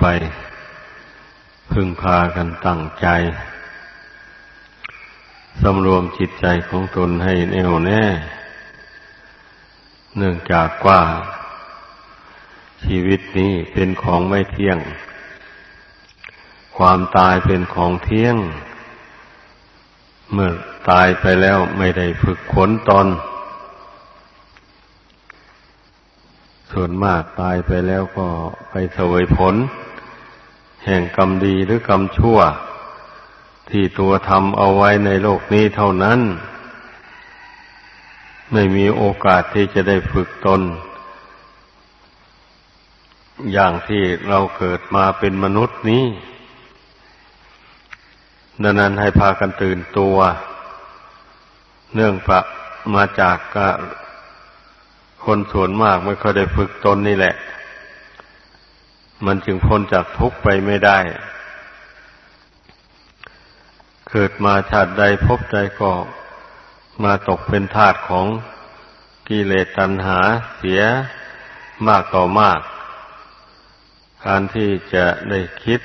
ไป พึงพากันตั้งใจ สำรวมจิตใจของตนให้แน่วแน่ เนื่องจากว่า ชีวิตนี้เป็นของไม่เที่ยง ความตายเป็นของเที่ยง เมื่อตายไปแล้วไม่ได้ฝึกขนตน ส่วนมากตายไปแล้วก็ไปเสวยผล แห่งกรรมดีหรือกรรมชั่ว ที่ตัวทำเอาไว้ในโลกนี้เท่านั้น ไม่มีโอกาสที่จะได้ฝึกตน อย่างที่เราเกิดมาเป็นมนุษย์นี้ดังนั้นให้พากันตื่นตัว เนื่องจากมาจาก คนส่วนมากไม่เคยได้ฝึกตนนี่แหละ มันจึงพ้นจากทุกข์ไปไม่ได้ เกิดมาชาติใดพบใดก็มาตกเป็นทาสของกิเลสตัณหาเสียมากต่อมาก การที่จะได้คิด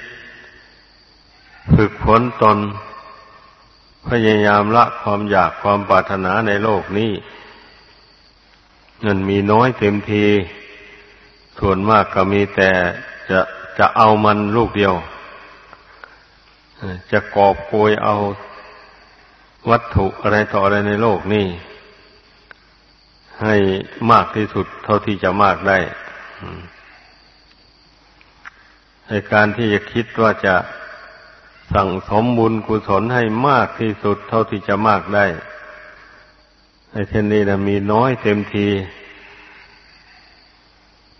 ฝึกฝนตน พยายามละความอยากความปรารถนาในโลกนี้ มันมีน้อยเต็มที ส่วนมากก็มีแต่จะจะเอามันลูกเดียว จะกอบโกยเอาวัตถุอะไรต่ออะไรในโลกนี่ ให้มากที่สุดเท่าที่จะมากได้ในการที่จะคิดว่าจะสั่งสมบุญกุศลให้มากที่สุดเท่าที่จะมากได้ เช่นนี้นะมีน้อยเต็มที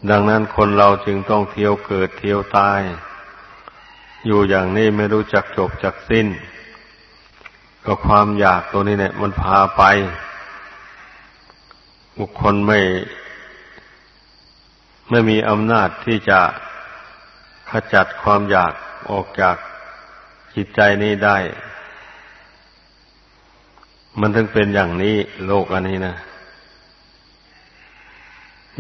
ดังนั้นคนเราจึงต้องเที่ยวเกิดเที่ยวตาย อยู่อย่างนี้ไม่รู้จักจบจักสิ้น ก็ความอยากตัวนี้เนี่ย มันพาไป บุคคลไม่ ไม่มีอำนาจที่จะขจัดความอยากออกจากจิตใจนี้ได้ มันถึงเป็นอย่างนี้โลกอันนี้นะ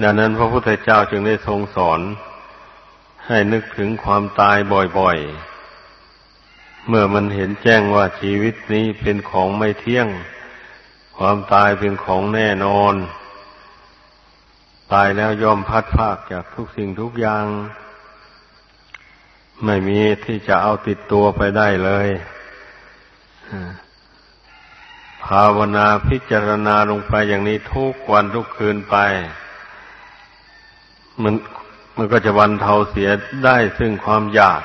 ดังนั้นพระพุทธเจ้าจึงได้ทรงสอน ให้นึกถึงความตายบ่อยๆ เมื่อมันเห็นแจ้งว่าชีวิตนี้เป็นของไม่เที่ยง ความตายเป็นของแน่นอน ตายแล้วย่อมพัดภาคจากทุกสิ่งทุกอย่าง ไม่มีที่จะเอาติดตัวไปได้เลย ภาวนาพิจารณาลงไปอย่างนี้ทุกวันทุกคืนไป มันมันก็จะวันเทาเสียได้ซึ่งความอยาก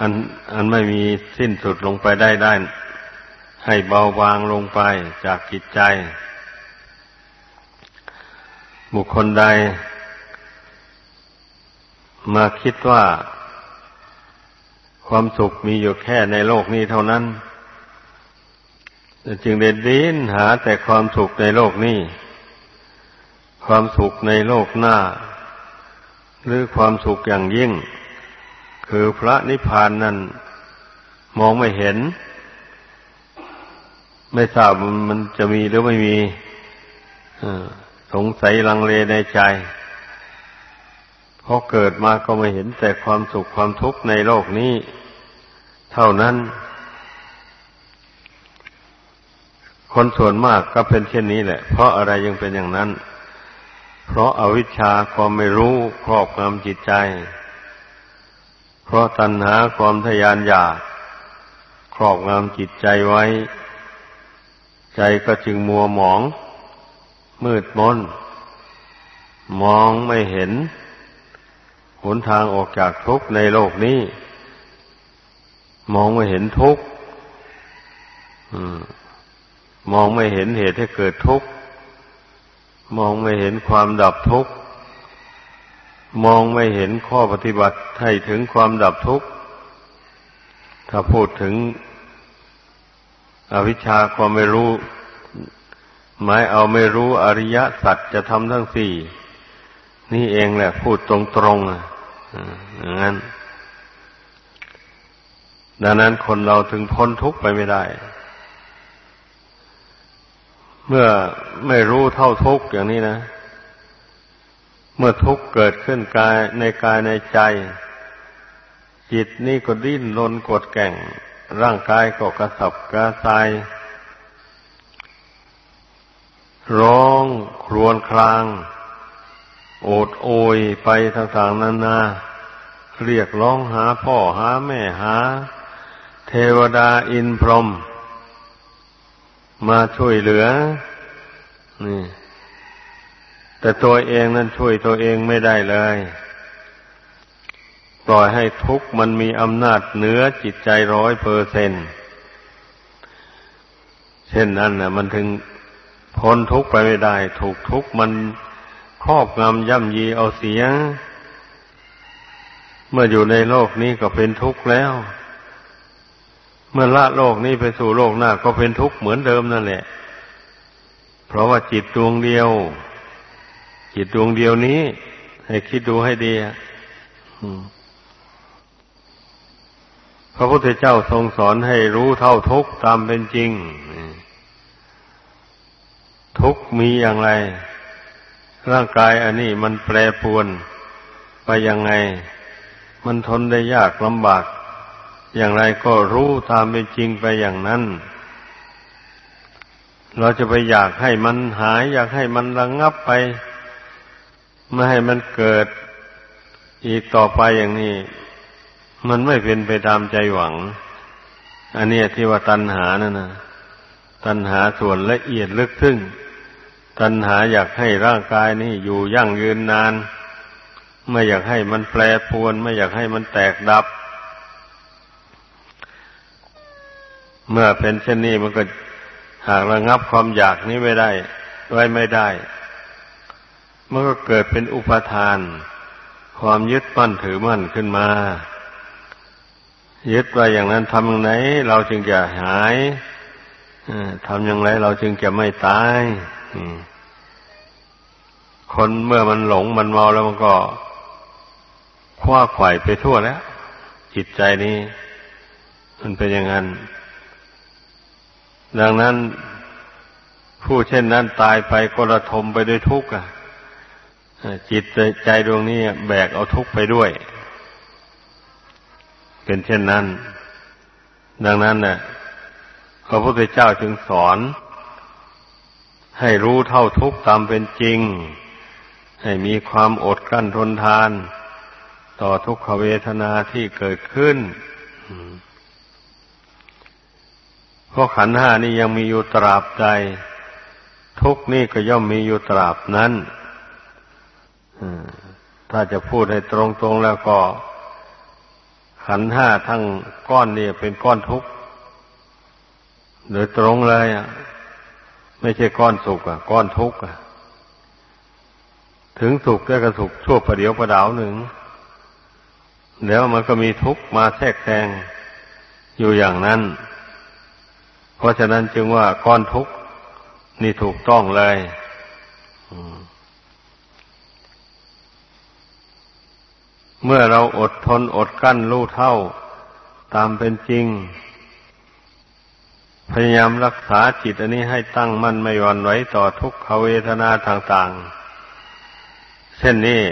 อันอันไม่มีสิ้นสุดลงไปได้ได้ ให้เบาบางลงไปจากจิตใจ บุคคลใด มาคิดว่า ความสุขมีอยู่แค่ในโลกนี้เท่านั้น จึงเด็ดดิ้นหาแต่ความสุขในโลกนี้ ความสุขในโลกหน้า หรือความสุขอย่างยิ่ง คือพระนิพพานนั้นมองไม่เห็น ไม่ทราบมันจะมีหรือไม่มีสงสัยลังเลในใจเพราะเกิดมาก็ไม่เห็นแต่ความสุขความทุกข์ในโลกนี้ เท่านั้น คนส่วนมากก็เป็นเช่นนี้แหละ เพราะอะไรยังเป็นอย่างนั้น เพราะอาวิชชาความไม่รู้ครอบงำจิตใจ เพราะตัณหาความทยานอยากครอบงำจิตใจไว้ ใจก็จึงมัวหมอง มืดมนมองไม่เห็นหนทางออกจากทุกข์ในโลกนี้ มองไม่เห็นทุกข์ มองไม่เห็นเหตุให้เกิดทุกข์ มองไม่เห็นความดับทุกข์ มองไม่เห็นข้อปฏิบัติให้ถึงความดับทุกข์ ถ้าพูดถึงอวิชชาความไม่รู้ หมายเอาไม่รู้อริยสัจจะทำทั้งสี่ นี่เองแหละพูดตรงๆอะอย่างนั้นดังนั้นคนเราถึงพ้นทุกข์ไปไม่ได้ เมื่อไม่รู้เท่าทุกข์อย่างนี้นะ เมื่อทุกข์เกิดขึ้นกายในกายในใจ จิตนี่ก็ดิ้นรนกดแก่ง ร่างกายก็กระสับกระส่ายร้องครวญคราง โอดโอยไปต่างๆนานาเรียกร้องหาพ่อหาแม่หา เทวดาอินพรหม มาช่วยเหลือ นี่ แต่ตัวเองนั้นช่วยตัวเองไม่ได้เลย ปล่อยให้ทุกข์มันมีอำนาจเหนือจิตใจร้อยเปอร์เซนเช่นนั้นนะมันถึงพ้นทุกข์ไปไม่ได้ ถูกทุกข์มันครอบงำย่ำยีเอาเสีย เมื่ออยู่ในโลกนี้ก็เป็นทุกข์แล้ว เมื่อละโลกนี้ไปสู่โลกหน้า ก็เป็นทุกข์เหมือนเดิมนั่นแหละ เพราะว่าจิตดวงเดียว จิตดวงเดียวนี้ ให้คิดดูให้ดีพระพุทธเจ้าทรงสอนให้รู้เท่าทุกข์ตามเป็นจริง ทุกข์มีอย่างไร ร่างกายอันนี้มันแปรปรวนไปยังไง มันทนได้ยากลำบาก อย่างไรก็รู้ตามเป็นจริงไปอย่างนั้น เราจะไปอยากให้มันหาย อยากให้มันระงงับไป ไม่ให้มันเกิดอีกต่อไปอย่างนี้ มันไม่เป็นไปตามใจหวัง อันนี้ที่ว่าตัณหานั่นนะตัณหาส่วนละเอียดลึกซึ้งตัณหาอยากให้ร่างกายนี้อยู่ยั่งยืนนาน ไม่อยากให้มันแปรปรวน ไม่อยากให้มันแตกดับ เมื่อเป็นเช่นนี้มันก็หากระงับความอยากนี้ไม่ได้ ไว้ไม่ได้ มันก็เกิดเป็นอุปทาน ความยึดมั่นถือมั่นขึ้นมา ยึดว่าอย่างนั้นทำอย่างไรเราจึงจะหายทำอย่างไรเราจึงจะไม่ตายคนเมื่อมันหลงมันเมาแล้วมันก็คว้าไข่ไปทั่วแล้ว จิตใจนี้ มันเป็นอย่างนั้น ดังนั้นผู้เช่นนั้นตายไปก็ระทมไปด้วยทุกข์จิตใจดวงนี้แบกเอาทุกข์ไปด้วย เป็นเช่นนั้น ดังนั้นน่ะพระพุทธเจ้าจึงสอน ให้รู้เท่าทุกข์ตามเป็นจริง ให้มีความอดกลั้นทนทาน ต่อทุกขเวทนาที่เกิดขึ้น เพราะขันห้านี่ยังมีอยู่ตราบใด ทุกนี่ก็ย่อมมีอยู่ตราบนั้นถ้าจะพูดให้ตรงๆแล้วก็ ขันห้าทั้งก้อนนี่เป็นก้อนทุกข์โดยตรงเลยอะ ไม่ใช่ก้อนสุขอะ ก้อนทุกข์อะถึงสุขก็สุขชั่วประเดียวประดาวหนึ่ง แล้วมันก็มีทุกข์มาแทรกแซงอยู่อย่างนั้น เพราะฉะนั้นจึงว่าก้อนทุกข์นี่ถูกต้องเลยเมื่อเราอดทนอดกั้นรู้เท่า ตามเป็นจริง พยายามรักษาจิตอันนี้ให้ตั้งมั่นไม่หวั่นไหวต่อทุกขเวทนาต่างๆ เช่นนี้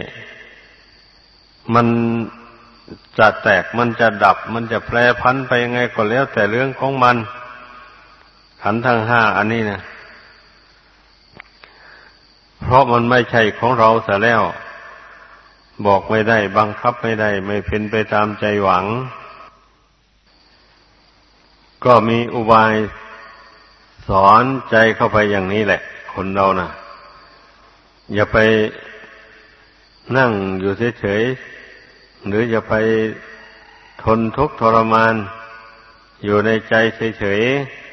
มันจะแตกมันจะดับ มันจะแปรพันไปยังไงก็แล้วแต่เรื่องของมัน ขันทั้งห้าอันนี้นะเพราะมันไม่ใช่ของเราเสียแล้ว บอกไม่ได้ บังคับไม่ได้ ไม่เป็นไปตามใจหวัง ก็มีอุบายสอนใจเข้าไปอย่างนี้แหละ คนเรานะ่ะ อย่าไปนั่งอยู่เฉยๆหรืออย่าไปทนทุกข์ทรมาน อยู่ในใจเฉยๆ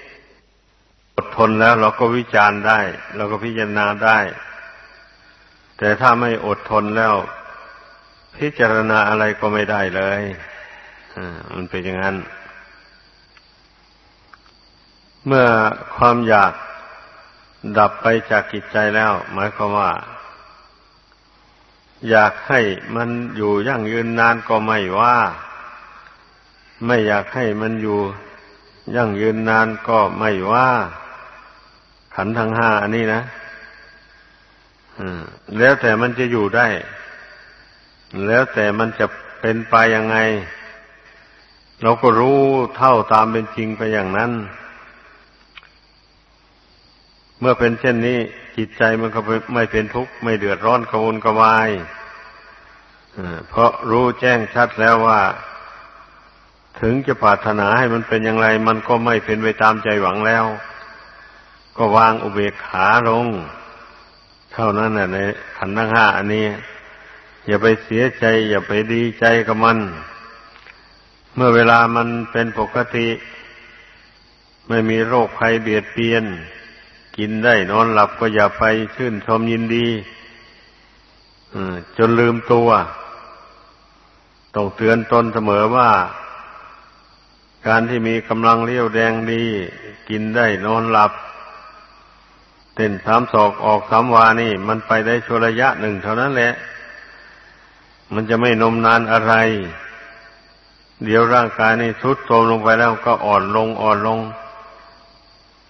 ทนแล้วเราก็วิจารณ์ได้ เราก็พิจารณาได้ แต่ถ้าไม่อดทนแล้ว พิจารณาอะไรก็ไม่ได้เลยมันเป็นอย่างนั้น เมื่อความอยากดับไปจากกิจใจแล้ว หมายความว่า อยากให้มันอยู่ยั่งยืนนานก็ไม่ว่า ไม่อยากให้มันอยู่ยั่งยืนนานก็ไม่ว่า ขันทั้งห้าอันนี้นะแล้วแต่มันจะอยู่ได้ แล้วแต่มันจะเป็นไปยังไง เราก็รู้เท่าตามเป็นจริงไปอย่างนั้น เมื่อเป็นเช่นนี้ จิตใจมันก็ไม่เป็นทุกข์ไม่เดือดร้อนกระวนกระวายเพราะรู้แจ้งชัดแล้วว่า ถึงจะปรารถนาให้มันเป็นอย่างไร มันก็ไม่เป็นไปตามใจหวังแล้ว ก็วางอุเบกขาลง เท่านั้นน่ะในขันธ์ทั้งห้าอันนี้ อย่าไปเสียใจ อย่าไปดีใจกับมัน เมื่อเวลามันเป็นปกติ ไม่มีโรคภัยเบียดเบียน กินได้นอนหลับก็อย่าไปชื่นชมยินดีจนลืมตัว ต้องเตือนตนเสมอว่า การที่มีกำลังเลี้ยวแดงดี กินได้นอนหลับ เต้นสามศอกออกสามวานี่ มันไปได้ชั่วระยะหนึ่งเท่านั้นแหละ มันจะไม่นมนานอะไร เดี๋ยวร่างกายนี่ทุดโทรมลงไปแล้วก็อ่อนลงอ่อนลง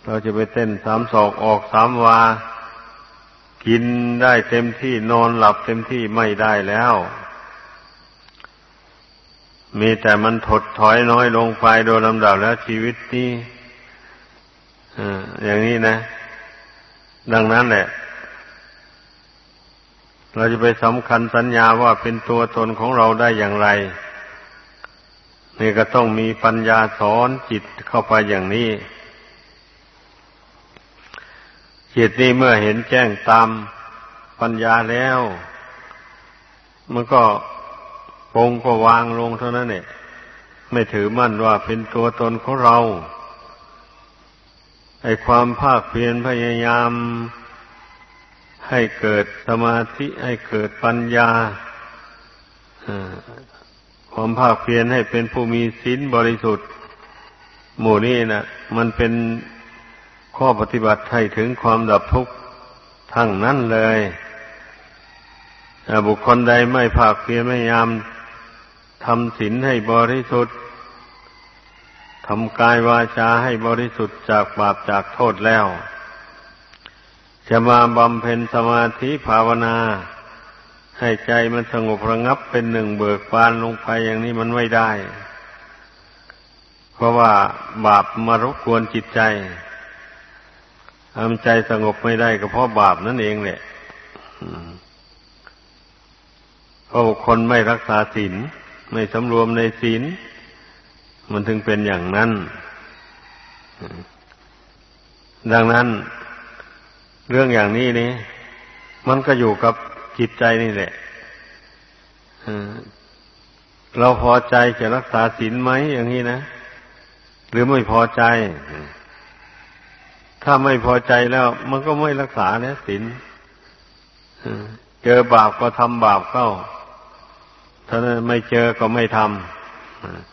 เราจะไปเต้นสามศอกออกสามวา กินได้เต็มที่นอนหลับเต็มที่ไม่ได้แล้ว มีแต่มันถดถอยน้อยลงไปโดยลำดับแล้วชีวิตนี้อย่างนี้นะ ดังนั้นแหละ เราจะไปสำคัญสัญญาว่าเป็นตัวตนของเราได้อย่างไร นี่ก็ต้องมีปัญญาสอนจิตเข้าไปอย่างนี้ จิตนี้เมื่อเห็นแจ้งตามปัญญาแล้ว มันก็ปงก็วางลงเท่านั้นเนี่ยไม่ถือมั่นว่าเป็นตัวตนของเรา ไอความภาคเพียรพยายาม ให้เกิดสมาธิให้เกิดปัญญาความภาคเพียรให้เป็นผู้มีศีลบริสุทธิ์ หมู่นี้นะมันเป็นข้อปฏิบัติให้ถึงความดับทุกข์ทั้งนั้นเลยบุคคลใดไม่ภาคเพียรพยายามทำศีลให้บริสุทธิ์ ทำกายวาจาให้บริสุทธิ์จากบาปจากโทษแล้ว จะมาบำเพ็ญสมาธิภาวนา ให้ใจมันสงบระงับเป็นหนึ่งเบิกบานลงไปอย่างนี้มันไม่ได้ เพราะว่าบาปมารบกวนจิตใจทำใจสงบไม่ได้ก็เพราะบาปนั่นเองแหละเพราะคนไม่รักษาศีลไม่สำรวมในศีล มันถึงเป็นอย่างนั้น ดังนั้น เรื่องอย่างนี้นี่มันก็อยู่กับจิตใจนี่แหละเราพอใจจะรักษาศีลไหมอย่างนี้นะ หรือไม่พอใจ ถ้าไม่พอใจแล้ว มันก็ไม่รักษาแล้วศีลเจอบาปก็ทำบาปเข้า ถ้าไม่เจอก็ไม่ทำ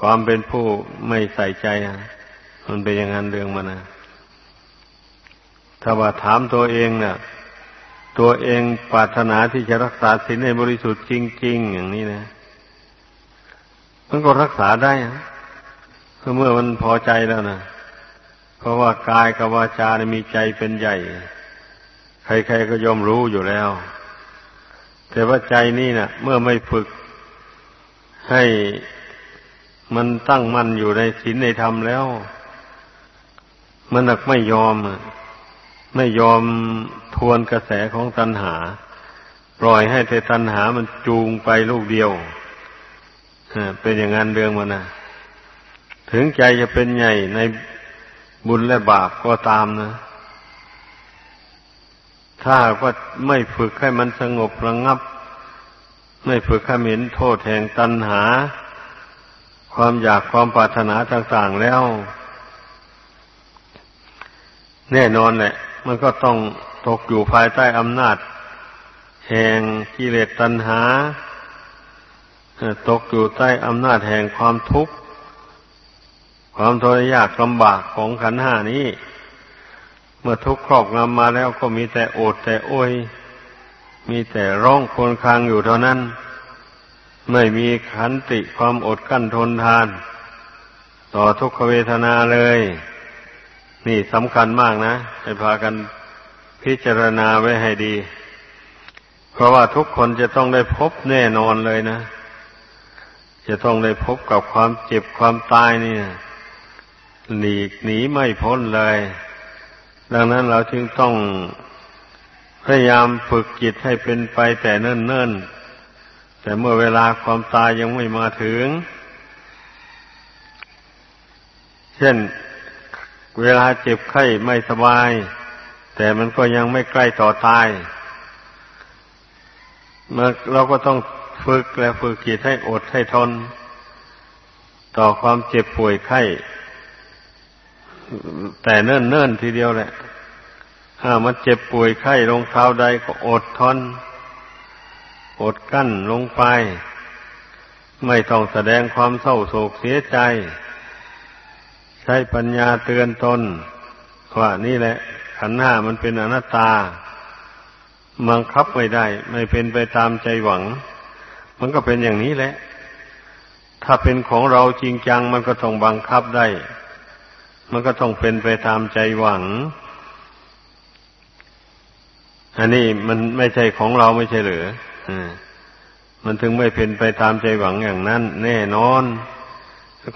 ความเป็นผู้ไม่ใส่ใจมันเป็นอย่างนั้นเรื่องมันนะถ้าว่าถามตัวเองเนะ่ะ ตัวเองปรารถนาที่จะรักษาศีลให้บริสุทธิ์จริง ๆ อย่างนี้นะมันก็รักษาได้เมื่อมันพอใจแล้วนะเพราะว่ากายกับวาจามีใจเป็นใหญ่ ใครๆก็ยอมรู้อยู่แล้ว แต่ว่าใจนี่นะ่ะ เมื่อไม่ฝึกให้ มันตั้งมั่นอยู่ในศีลในธรรมแล้ว มันหนักไม่ยอม ไม่ยอมทวนกระแสของตัณหา ปล่อยให้เทตัณหามันจูงไปลูกเดียวเป็นอย่างนั้นเรื่องมันนะถึงใจจะเป็นใหญ่ในบุญและบาปก็ตามนะ ถ้าว่าไม่ฝึกให้มันสงบระงงับ ไม่ฝึกให้เห็นโทษแห่งตัณหา ความอยากความปรารถนาต่างๆแล้ว แน่นอนแหละ มันก็ต้องตกอยู่ภายใต้อำนาจ แห่งกิเลสตัณหา ตกอยู่ใต้อำนาจแห่งความทุกข์ ความทรยากลำบากของขันหานี้ เมื่อทุกข์ครอบงำมาแล้วก็มีแต่โอดแต่โอย มีแต่ร้องควญคางอยู่เท่านั้น ไม่มีขันติความอดกั้นทนทาน ต่อทุกขเวทนาเลย นี่สำคัญมากนะ ให้พากันพิจารณาไว้ให้ดี เพราะว่าทุกคนจะต้องได้พบแน่นอนเลยนะ จะต้องได้พบกับความเจ็บความตายเนี่ย หลีกหนีไม่พ้นเลย ดังนั้นเราจึงต้องพยายามฝึกจิตให้เป็นไปแต่เนิ่นๆ แต่เมื่อเวลาความตายยังไม่มาถึง เช่น เวลาเจ็บไข้ไม่สบาย แต่มันก็ยังไม่ใกล้ต่อตายเราก็ต้องฝึกและฝึกจิตให้อดให้ทน ต่อความเจ็บป่วยไข้ แต่เนิ่นเนิ่นทีเดียวแหละถ้ามันเจ็บป่วยไข้ลงคราวใดก็อดทน อดกั้นลงไป ไม่ต้องแสดงความเศร้าโศกเสียใจ ใช้ปัญญาเตือนตนว่านี่แหละ ขันห้ามันเป็นอนัตตาบังคับไม่ได้ ไม่เป็นไปตามใจหวัง มันก็เป็นอย่างนี้แหละ ถ้าเป็นของเราจริงจัง มันก็ต้องบังคับได้ มันก็ต้องเป็นไปตามใจหวัง อันนี้มันไม่ใช่ของเราไม่ใช่หรืออ มันถึงไม่เป็นไปตามใจหวังอย่างนั้น แน่นอน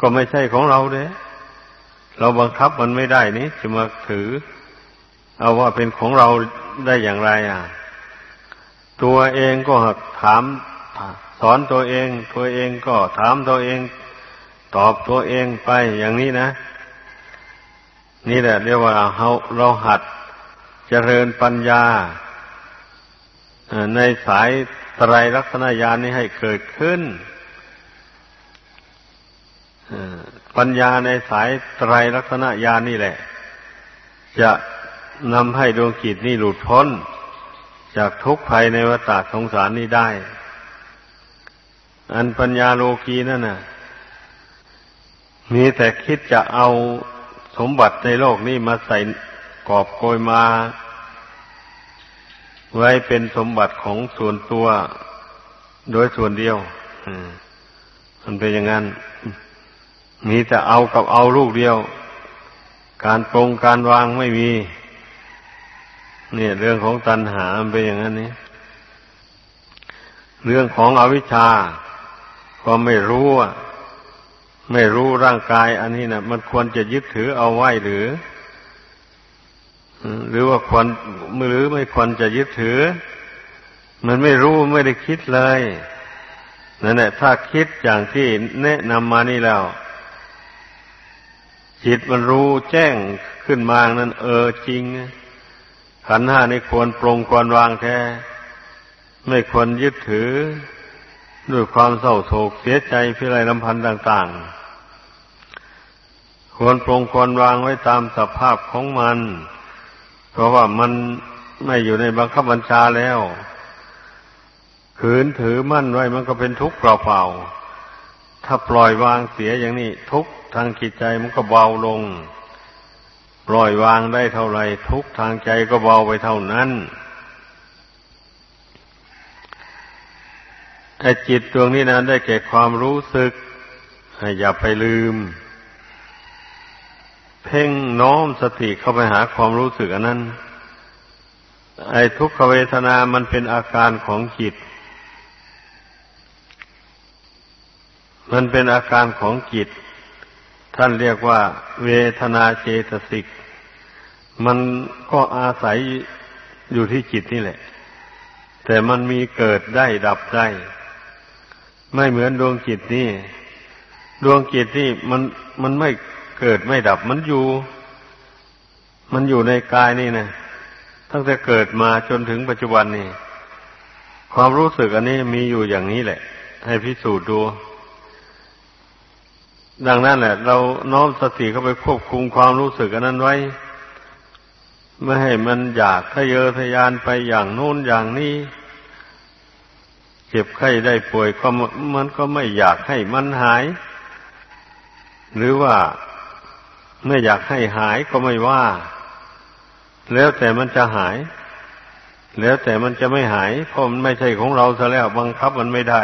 ก็ไม่ใช่ของเราเด้เราบังคับมันไม่ได้นี่จะมาถือ เอาว่าเป็นของเราได้อย่างไร อะ ตัวเองก็ถาม สอนตัวเอง ตัวเองก็ถามตัวเอง ตอบตัวเองไปอย่างนี้นะ นี่แหละเรียกว่าเราเราหัดเจริญปัญญาในสาย ตรลักษณญาณนี้ให้เกิดขึ้นปัญญาในสายไตรลักษณญาณนี่แหละ จะนำให้ดวงจิตนี่หลุดพ้น จากทุกภัยในวัฏสงสารนี้ได้ อันปัญญาโลกีนั่นน่ะ มีแต่คิดจะเอาสมบัติในโลกนี้มาใส่กอบโกยมา ไว้เป็นสมบัติของส่วนตัว โดยส่วนเดียวมันเป็นอย่างนั้น มีแต่เอากับเอาลูกเดียว การปรงการวางไม่มี เนี่ย เรื่องของตัณหาเป็นอย่างนั้นนี่เรื่องของอวิชชาก็ไม่รู้ไม่รู้ร่างกาย อันนี้นะมันควรจะยึดถือเอาไว้หรือ หรือว่าควรหรือไม่ควรจะยึดถือ มันไม่รู้ไม่ได้คิดเลยนั่นแหละถ้าคิดอย่างที่แนะนำมานี่แล้ว จิตมันรู้แจ้งขึ้นมานั้น เออจริง ขันห้านี่ควรปรงควรวางแท้ ไม่ควรยึดถือ ด้วยความเศร้าโศกเสียใจพิไรลำพันธ์ต่าง ๆ ควรปรงควรวางไว้ตามสภาพของมัน เพราะว่ามันไม่อยู่ในบังคับบัญชาแล้วขืนถือมั่นไว้มันก็เป็นทุกข์เปล่าๆถ้าปล่อยวางเสียอย่างนี้ ทุกทางจิตใจมันก็เบาลง ปล่อยวางได้เท่าไรทุกทางใจก็เบาไปเท่านั้นไอ้จิตดวงนี้นะได้แก่ความรู้สึกอย่าไปลืม เพ่งน้อมสติเข้าไปหาความรู้สึกอันนั้น ไอ้ทุกขเวทนามันเป็นอาการของจิต มันเป็นอาการของจิต ท่านเรียกว่า เวทนาเจตสิก มันก็อาศัยอยู่ที่จิตนี่แหละ แต่มันมีเกิดได้ดับได้ ไม่เหมือนดวงจิตนี่ ดวงจิตนี่มันมันไม่ เกิดไม่ดับมันอยู่ มันอยู่ในกายนี่นะตั้งแต่เกิดมาจนถึงปัจจุบันนี่ ความรู้สึกอันนี้มีอยู่อย่างนี้แหละ ให้พิสูจน์ดู ดังนั้นแหละ เราน้อมสติเข้าไปควบคุมความรู้สึกอันนั้นไว้ไม่ให้มันอยากทะเยอทะยานไปอย่างโน้นอย่างนี้เจ็บไข้ได้ป่วยก็มันก็ไม่อยากให้มันหาย หรือว่า ไม่อยากให้หายก็ไม่ว่า แล้วแต่มันจะหาย แล้วแต่มันจะไม่หาย เพราะมันไม่ใช่ของเราซะแล้วบังคับมันไม่ได้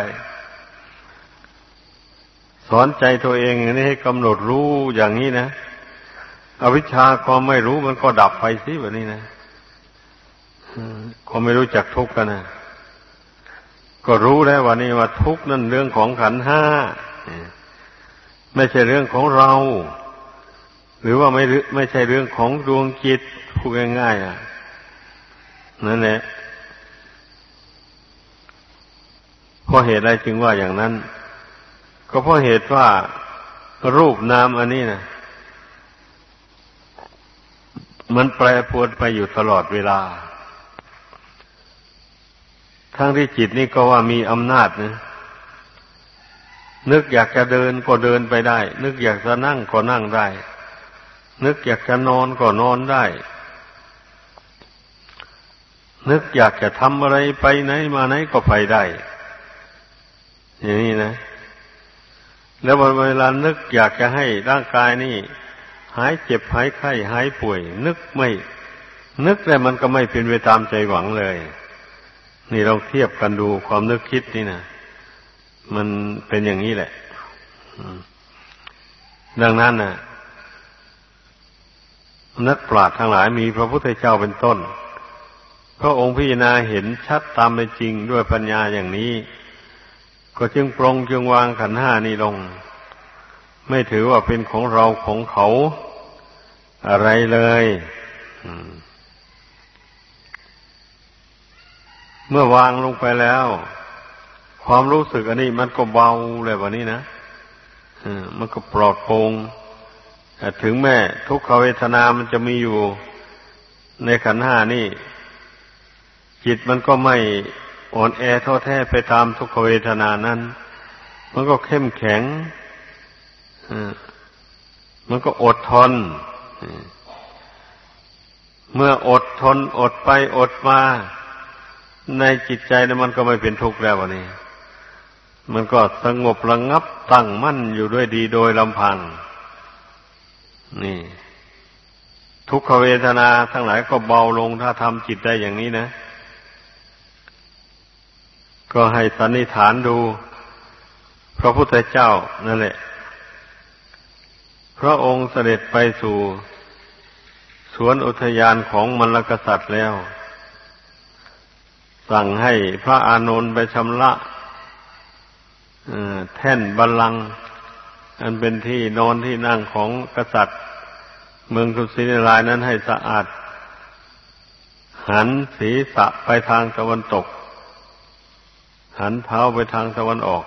สอนใจตัวเองอย่างนี้ให้กำหนดรู้อย่างนี้นะอวิชชาความไม่รู้มันก็ดับไปสิแบบนี้นะความไม่รู้จักทุกข์กันนะก็รู้แล้วว่านี่ว่าทุกข์นั่นเรื่องของขันห้าไม่ใช่เรื่องของเรา หรือว่าไม่ไม่ใช่เรื่องของดวงจิตพูดง่ายๆอะนั่นแหละเพราะเหตุอะไรจึงว่าอย่างนั้น ก็เพราะเหตุว่ารูปนามอันนี้นะมันแปรปรวนไปอยู่ตลอดเวลา ทั้งที่จิตนี่ก็ว่ามีอำนาจนะนึกอยากจะเดินก็เดินไปได้ นึกอยากจะนั่งก็นั่งได้ นึกอยากจะนอนก็นอนได้ นึกอยากจะทำอะไรไปไหนมาไหนก็ไปได้ อย่างนี้นะ แล้วเวลานึกอยากจะให้ร่างกายนี่ หายเจ็บหายไข้หายป่วย นึกไม่ นึกแต่มันก็ไม่เป็นไปตามใจหวังเลย นี่เราเทียบกันดูความนึกคิดนี่นะมันเป็นอย่างนี้แหละดังนั้นนะ นักปราชญ์ทั้งหลายมีพระพุทธเจ้าเป็นต้น พระองค์พิจารณาเห็นชัดตามเป็นจริงด้วยปัญญาอย่างนี้ ก็จึงปรงจึงวางขันห้านี้ลง ไม่ถือว่าเป็นของเราของเขาอะไรเลยเมื่อวางลงไปแล้ว ความรู้สึกอันนี้มันก็เบาเลยวันนี้นะมันก็ปลอดโปร่ง ถึงแม้ทุกขเวทนามันจะมีอยู่ในขันห้านี่ จิตมันก็ไม่อ่อนแอท้อแท้ไปตามทุกขเวทนานั้น มันก็เข้มแข็งมันก็อดทนเมื่ออดทนอดไปอดมา ในจิตใจนะมันก็ไม่เป็นทุกข์แล้ววันนี้ มันก็สงบระงงับตั้งมั่นอยู่ด้วยดีโดยลำพัง นี่ ทุกขเวทนาทั้งหลายก็เบาลงถ้าทำจิตได้อย่างนี้นะ ก็ให้สันนิฐานดู พระพุทธเจ้านั่นแหละ พระองค์เสด็จไปสู่ สวนอุทยานของมรรคษัตริย์แล้ว สั่งให้พระอานนท์ไปชำระแท่นบัลลังก์ อันเป็นที่นอนที่นั่งของกษัตริย์ เมืองกุสินรายนั้นให้สะอาด หันศีรษะไปทางตะวันตก หันเท้าไปทางตะวันออก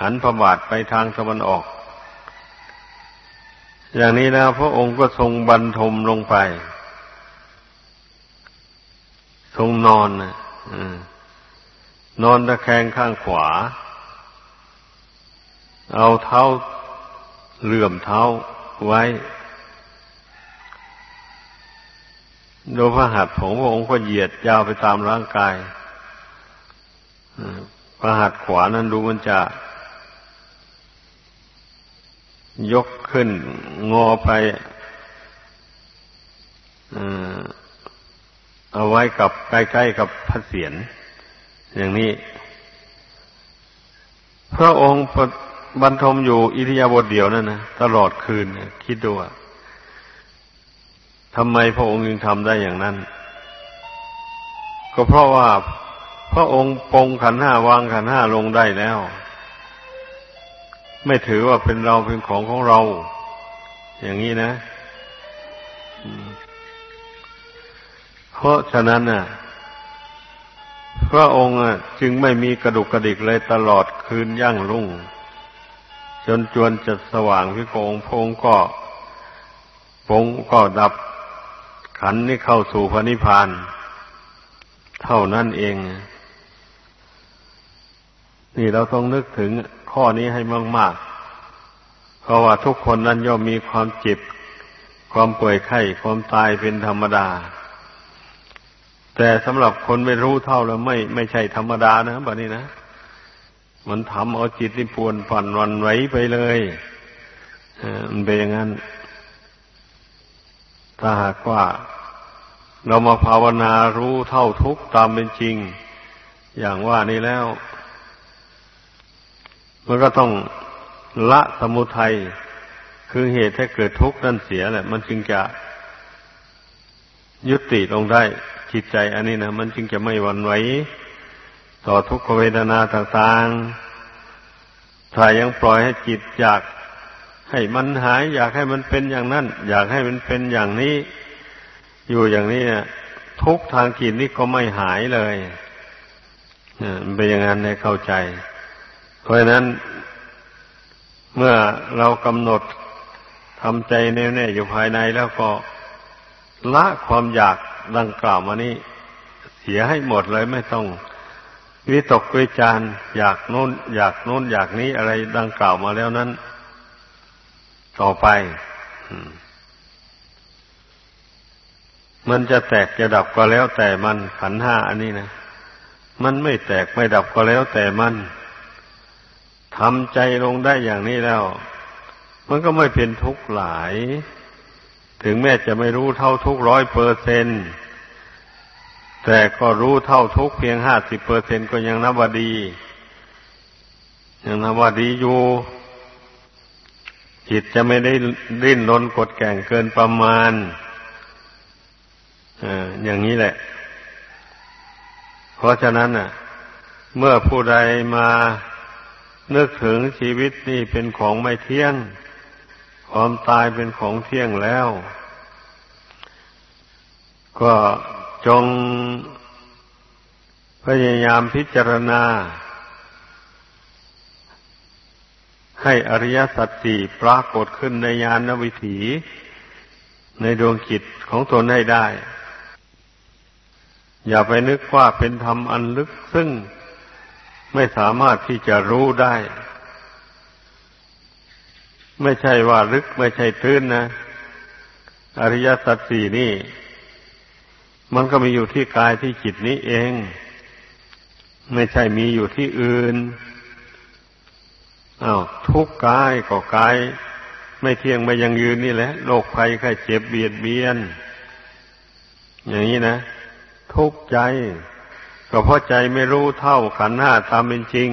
หันพระบาทไปทางตะวันออก อย่างนี้แล้วพระองค์ก็ทรงบรรทมลงไป ทรงนอนนะนอนตะแคงข้างขวา เอาเท้าเหลื่อมเท้าไว้ โดยพระหัตถ์ของพระองค์ก็เหยียดยาวไปตามร่างกายพระหัตถ์ขวานั้นดูมันจะ ยกขึ้นงอไปเอาไว้กับใกล้ๆกับพระเศียรอย่างนี้ พระองค์ บรรทมอยู่อิริยาบถเดียวนั่นนะตลอดคืนคิดดูว่าทำไมพระองค์จึงทำได้อย่างนั้น ก็เพราะว่าพระองค์ปรงขันห้าวางขันห้าลงได้แล้ว ไม่ถือว่าเป็นเราเป็นของของเรา อย่างนี้นะ เพราะฉะนั้นน่ะ พระองค์จึงไม่มีกระดุกกระดิกเลยตลอดคืนย่างรุ่ง จนจวนจะสว่างพิโกงพงก็พงก็ดับขันนี้เข้าสู่พระนิพพาน เท่านั้นเอง นี่เราต้องนึกถึงข้อนี้ให้มาก ๆ เพราะว่าทุกคนนั้นย่อมมีความเจ็บ ความป่วยไข้ ความตายเป็นธรรมดา แต่สำหรับคนไม่รู้เท่าแล้วไม่ไม่ใช่ธรรมดานะแบบนี้นะ มันทำเอาจิตนี่ปวนปั่นวันไหวไปเลยมันเป็นอย่างนั้น ถ้าหากว่า เรามาภาวนารู้เท่าทุกตามเป็นจริง อย่างว่านี้แล้ว มันก็ต้องละสมุทัยคือเหตุให้เกิดทุกข์นั่นเสียแหละ มันจึงจะยุติลงได้จิตใจอันนี้นะมันจึงจะไม่หวั่นไหว ต่อทุกขเวทนาต่างๆ ถ้ายังปล่อยให้จิตอยากให้มันหาย อยากให้มันเป็นอย่างนั้น อยากให้มันเป็นอย่างนี้ อยู่อย่างนี้เนี่ยทุกทางจิตนี่ก็ไม่หายเลยมันเป็นอย่างนั้นให้เข้าใจ เพราะฉะนั้น เมื่อเรากำหนดทำใจแน่ๆอยู่ภายในแล้วก็ละความอยากดังกล่าวมานี้ เสียให้หมดเลยไม่ต้อง วิตกวิจารอยากโน้น อยากโน้น อยากนี้อะไรดังกล่าวมาแล้วนั้น ต่อไปมันจะแตกจะดับก็แล้วแต่มันขันห้าอันนี้นะ มันไม่แตกไม่ดับก็แล้วแต่มันทำใจลงได้อย่างนี้แล้ว มันก็ไม่เป็นทุกข์หลาย ถึงแม้จะไม่รู้เท่าทุกร้อยเปอร์เซนต์ แต่ก็รู้เท่าทุกเพียงห้าสิบเปอร์เซ็นก็ยังนับว่าดี ยังนับว่าดีอยู่จิตจะไม่ได้ดิ้นรนกดแก่งเกินประมาณออย่างนี้แหละ เพราะฉะนั้นน่ะ เมื่อผู้ใดมานึกถึงชีวิตนี่เป็นของไม่เที่ยง ความตายเป็นของเที่ยงแล้ว ก็ จงพยายามพิจารณา ให้อริยสัจสี่ปรากฏขึ้นในญาณวิถี ในดวงจิตของตนให้ได้ อย่าไปนึกว่าเป็นธรรมอันลึกซึ่งไม่สามารถที่จะรู้ได้ ไม่ใช่ว่าลึกไม่ใช่ตื้นนะ อริยสัจสี่นี่ มันก็มีอยู่ที่กายที่จิตนี้เอง ไม่ใช่มีอยู่ที่อื่นอา้าวทุกกายก็กาย ไม่เที่ยงไม่ยังยืนนี่แหละโรคภัยไข้เจ็บเบียดเบียน อย่างนี้นะ ทุกใจ ก็เพราะใจไม่รู้เท่าขันห้าตามเป็นจริง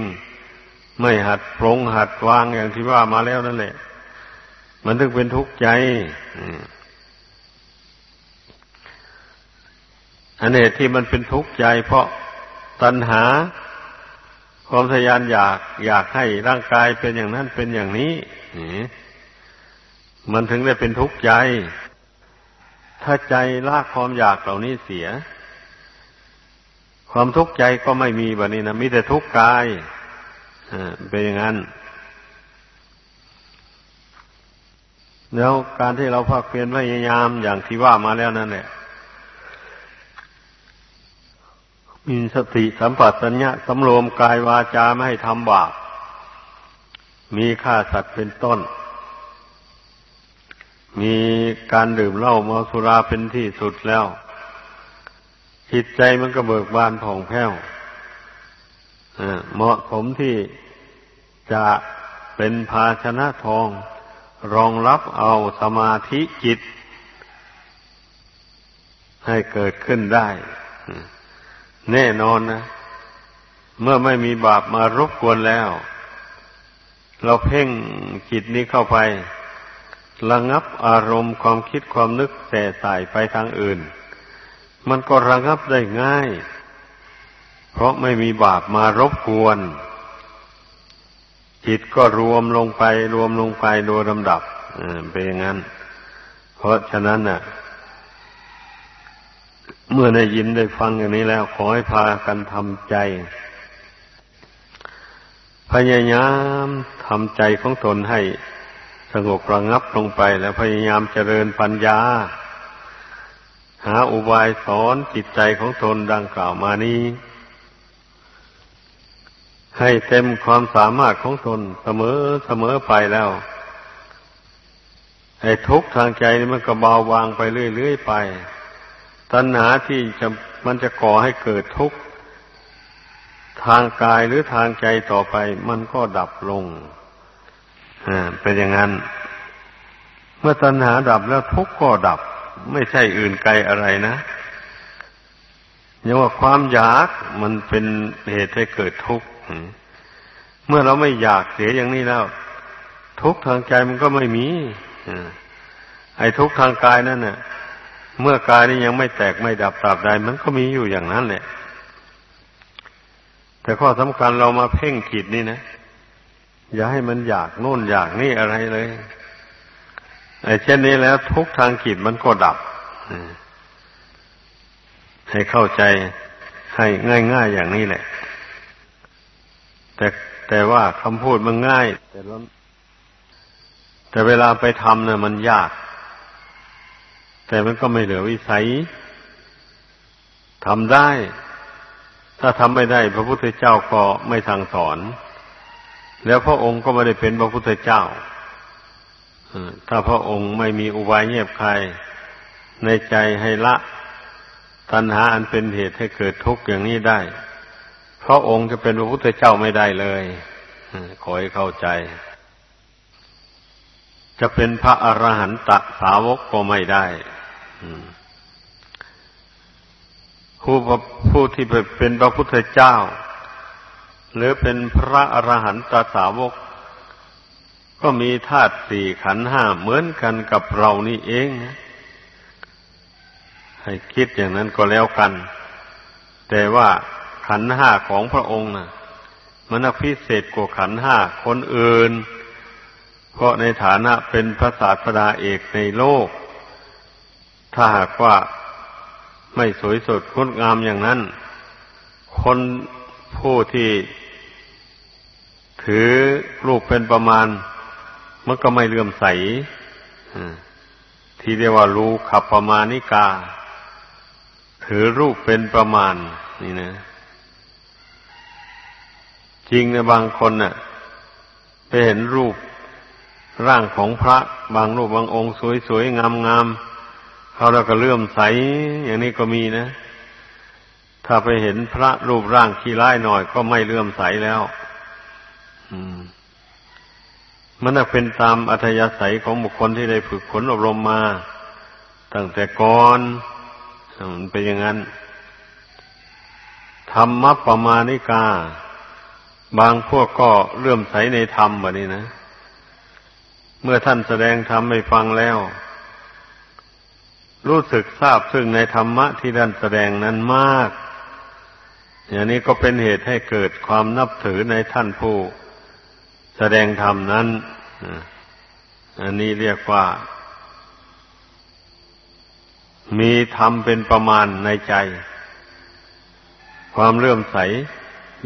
ไม่หัดปรงหัดวางอย่างที่ว่ามาแล้วนั่นแหละ มันถึงเป็นทุกข์ใจ อันเหตุที่มันเป็นทุกข์ใจ เพราะตัณหาความทยานอยากอยากให้ร่างกายเป็นอย่างนั้นเป็นอย่างนี้มันถึงได้เป็นทุกข์ใจ ถ้าใจลากความอยากเหล่านี้เสีย ความทุกข์ใจก็ไม่มีแบบนี้นะมีแต่ทุกข์กายเป็นอย่างนั้น แล้วการที่เราพักเพียรพยายามอย่างที่ว่ามาแล้วนั่นแหละ มีสติสัมปชัญญะสำรวมกายวาจาไม่ให้ทำบาป มีฆ่าสัตว์เป็นต้น มีการดื่มเหล้าเมาสุราเป็นที่สุดแล้ว จิตใจมันก็เบิกบานผ่องแผ้วเหมาะสมที่จะเป็นภาชนะทอง รองรับเอาสมาธิจิต ให้เกิดขึ้นได้ แน่นอนนะ เมื่อไม่มีบาปมารบกวนแล้ว เราเพ่งจิตนี้เข้าไประงับอารมณ์ความคิดความนึกแต่สายไปทางอื่น มันก็ระงับได้ง่าย เพราะไม่มีบาปมารบกวน จิตก็รวมลงไป รวมลงไปโดยลำดับเป็นอย่างนั้น เพราะฉะนั้นน่ะ เมื่อได้ยินได้ฟังอย่างนี้แล้วขอให้พากันทำใจ พยายามทำใจของตนให้สงบระงับลงไปแล้วพยายามเจริญปัญญา หาอุบายสอนจิตใจของตนดังกล่าวมานี้ ให้เต็มความสามารถของตนเสมอเสมอไปแล้วไอ้ทุกข์ทางใจมันก็เบาบางไปเรื่อยๆไป ตัณหาที่จะมันจะก่อให้เกิดทุกข์ทางกายหรือทางใจต่อไป มันก็ดับลงอ่าเป็นอย่างนั้น เมื่อตัณหาดับแล้วทุกข์ก็ดับ ไม่ใช่อื่นไกลอะไรนะอย่างว่าความอยากมันเป็นเหตุให้เกิดทุกข์เมื่อเราไม่อยากเสียอย่างนี้แล้ว ทุกข์ทางใจมันก็ไม่มีไอ้ทุกข์ทางกายนั่นเน่ะ เมื่อกายนี้ยังไม่แตกไม่ดับตราบใด มันก็มีอยู่อย่างนั้นแหละ แต่ข้อสำคัญเรามาเพ่งจิตนี่นะ อย่าให้มันอยากโน่นอยากนี่อะไรเลยไอ้เช่นนี้แล้ว ทุกทางจิตมันก็ดับให้เข้าใจให้ง่ายๆอย่างนี้แหละ แต่แต่ว่าคำพูดมันง่าย แต่แต่เวลาไปทำเนี่ยมันยาก แต่มันก็ไม่เหลือวิสัยทำได้ ถ้าทำไม่ได้ พระพุทธเจ้าก็ไม่สั่งสอน แล้วพระองค์ก็ไม่ได้เป็นพระพุทธเจ้าถ้าพระองค์ไม่มีอุบายเงียบใครในใจให้ละตัณหาอันเป็นเหตุให้เกิดทุกข์อย่างนี้ได้ พระองค์จะเป็นพระพุทธเจ้าไม่ได้เลยขอให้เข้าใจ จะเป็นพระอรหันตสาวกก็ไม่ได้ ผู้ผู้ที่เป็นพระพุทธเจ้า หรือเป็นพระอรหันตสาวก ก็มีธาตุสี่ขันห้าเหมือนกันกับเรานี่เองนะให้คิดอย่างนั้นก็แล้วกัน แต่ว่าขันห้าของพระองค์นะ่ะ มันพิเศษกว่าขันห้าคนอื่น เพราะในฐานะเป็นพระศาสดาเอกในโลก ถ้าหากว่าไม่สวยสดงดงามอย่างนั้น คนผู้ที่ถือรูปเป็นประมาณ มันก็ไม่เลื่อมใสที่เรียกว่ารูขับประมาณิกา ถือรูปเป็นประมาณ นี่นะ จริงนะบางคนน่ะ ไปเห็นรูปร่างของพระ บางรูปบางองค์สวยๆงามๆ เขาแล้วก็เลื่อมใส อย่างนี้ก็มีนะ ถ้าไปเห็นพระรูปร่างขี้ร้ายหน่อยก็ไม่เลื่อมใสแล้วมันเป็นตามอัธยาศัยของบุคคลที่ได้ฝึกฝนอบรมมา ตั้งแต่ก่อนมันเป็นอย่างนั้นธรรมะประมาณิกา บางพวกก็เลื่อมใสในธรรมแบบนี้นะ เมื่อท่านแสดงธรรมให้ฟังแล้ว รู้สึกทราบซึ่งในธรรมะที่ท่านแสดงนั้นมาก อย่างนี้ก็เป็นเหตุให้เกิดความนับถือในท่านผู้ แสดงธรรมนั้น อันนี้เรียกว่า มีธรรมเป็นประมาณในใจ ความเลื่อมใส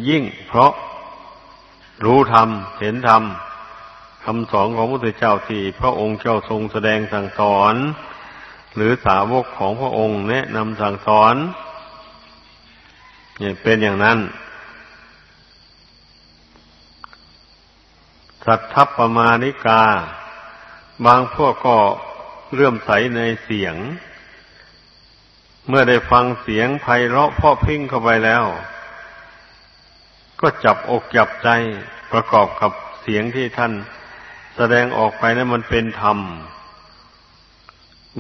ยิ่งเพราะรู้ธรรม เห็นธรรมคำสอนของพระพุทธเจ้าที่พระองค์เจ้าทรงแสดงสั่งสอน หรือสาวกของพระองค์แนะนำสั่งสอนเนี่ยเป็นอย่างนั้น สัทธปมาณิกา บางพวกก็เลื่อมใสในเสียง เมื่อได้ฟังเสียงไพเราะพ่อพิ้งเข้าไปแล้ว ก็จับอกจับใจประกอบกับเสียงที่ท่าน แสดงออกไปนะั้นมันเป็นธรรม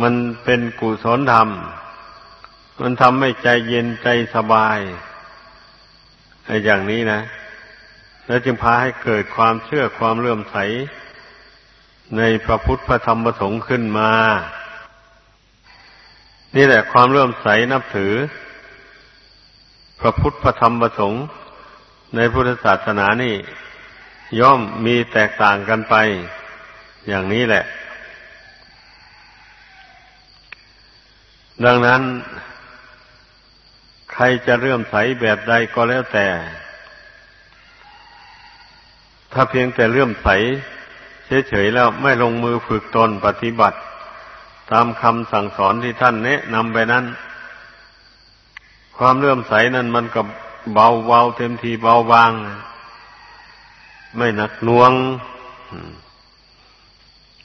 มันเป็นกุศลธรรม มันทำให้ใจเย็นใจสบายไอ้อย่างนี้นะ แล้วจึงพาให้เกิดความเชื่อความเลื่อมใส ในพระพุทธพระธรรมพระสงฆ์ขึ้นมา นี่แหละความเลื่อมใสนับถือ พระพุทธพระธรรมพระสงฆ์ในพุทธศาสนานี่ ย่อมมีแตกต่างกันไป อย่างนี้แหละ ดังนั้น ใครจะเลื่มใสแบบใดก็แล้วแต่ ถ้าเพียงแต่เลื่มใสเฉยๆแล้วไม่ลงมือฝึกตนปฏิบัติ ตามคำสั่งสอนที่ท่านแนะนำไปนั้น ความเลื่มใสนั้นมันก็เบาเบาเต็มทีเบาบาง ไม่หนักหน่วง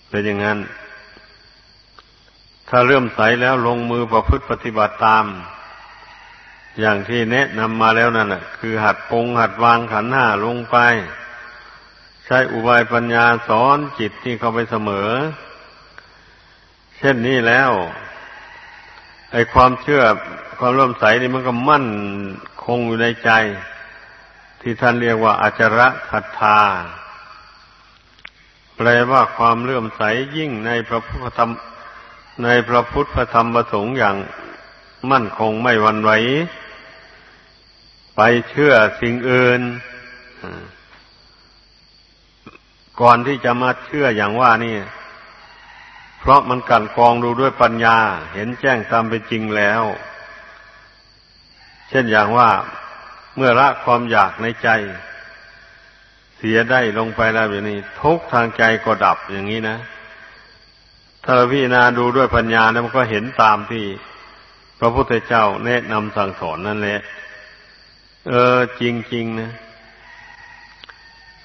เป็นอย่างนั้น ถ้าเลื่อมใสแล้วลงมือประพฤติปฏิบัติตาม อย่างที่แนะนำมาแล้วนั่นแหะคือหัดปงหัดวางขันห้าลงไป ใช้อุบายปัญญาสอนจิตที่เข้าไปเสมอ เช่นนี้แล้วไอ้ความเชื่อความร่มใสนี่มันก็มั่นคงอยู่ในใจ ที่ท่านเรียกว่าอาจระศรัทธาแปลว่าความเลื่อมใสยิ่งในพระพุทธธรรม ในพระพุทธธรรมประสงค์อย่างมั่นคงไม่วันไหว ไปเชื่อสิ่งอื่น ก่อนที่จะมาเชื่ออย่างว่านี่ เพราะมันกันกองดูด้วยปัญญา เห็นแจ้งตามเป็นจริงแล้ว เช่นอย่างว่าเมื่อละความอยากในใจ เสียได้ลงไปแล้วอย่างนี้ทุกทางใจก็ดับอย่างนี้นะ ถ้าพี่นาดูด้วยปัญญาแล้วมันก็เห็นตามที่ พระพุทธเจ้าแนะนำสั่งสอนนั่นแหละ เออจริงๆนะ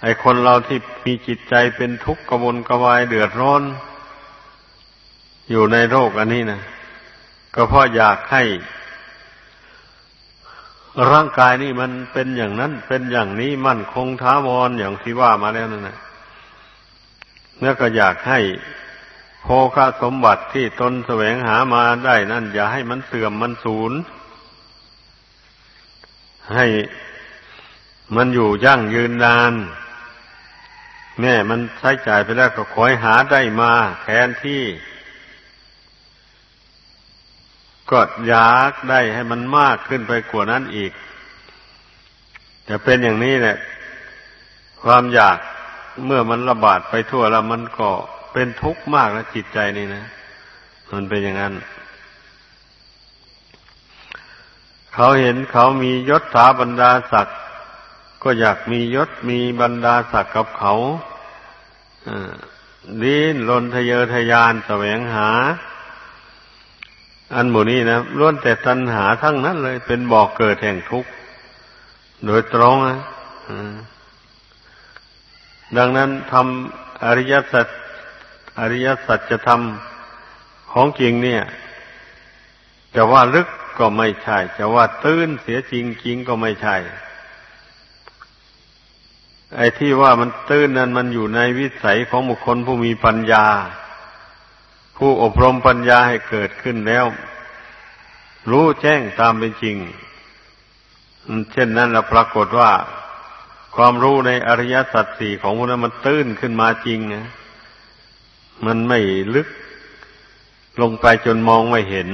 ไอคนเราที่มีจิตใจเป็นทุกข์กระวนกระวายเดือดร้อน อยู่ในโรคอันนี้นะก็เพราะอยากให้ ร่างกายนี่มันเป็นอย่างนั้น เป็นอย่างนี้มั่นคงท้าวรอย่างที่ว่ามาแล้วนั่นแหละแล้วก็อยากให้ โภคาสมบัติที่ตนแสวงหามาได้นั่น อย่าให้มันเสื่อมมันสูญ ให้มันอยู่ยั่งยืนนาน แม่มันใช้จ่ายไปแล้วก็ขอยหาได้มา แทนที่ก็อยากได้ให้มันมากขึ้นไปกว่านั้นอีกจะเป็นอย่างนี้แหละความอยากเมื่อมันระบาดไปทั่วแล้วมันก็ เป็นทุกข์มากนะจิตใจนี่นะ มันเป็นอย่างนั้น เขาเห็นเขามียศถาบรรดาศักดิ์ก็อยากมียศมีบรรดาศักดิ์กับเขาดิ้นรนทะเยอทะยานแสวงหา อันหมู่นี้นะล้วนแต่ตัณหาทั้งนั้นเลย เป็นบ่อกเกิดแห่งทุกข์โดยตรงนะดังนั้นทำอริยสัจ อริยสัจจะทำของจริงเนี่ย จะว่าลึกก็ไม่ใช่ จะว่าตื้นเสียจริงจริงก็ไม่ใช่ ไอ้ที่ว่ามันตื้นนั้นมันอยู่ในวิสัยของบุคคลผู้มีปัญญา ผู้อบรมปัญญาให้เกิดขึ้นแล้ว รู้แจ้งตามเป็นจริง เช่นนั้นเราปรากฏว่า ความรู้ในอริยสัจสี่ของพวกนั้นมันตื้นขึ้นมาจริงนะ มันไม่ลึกลงไปจนมองไม่เห็น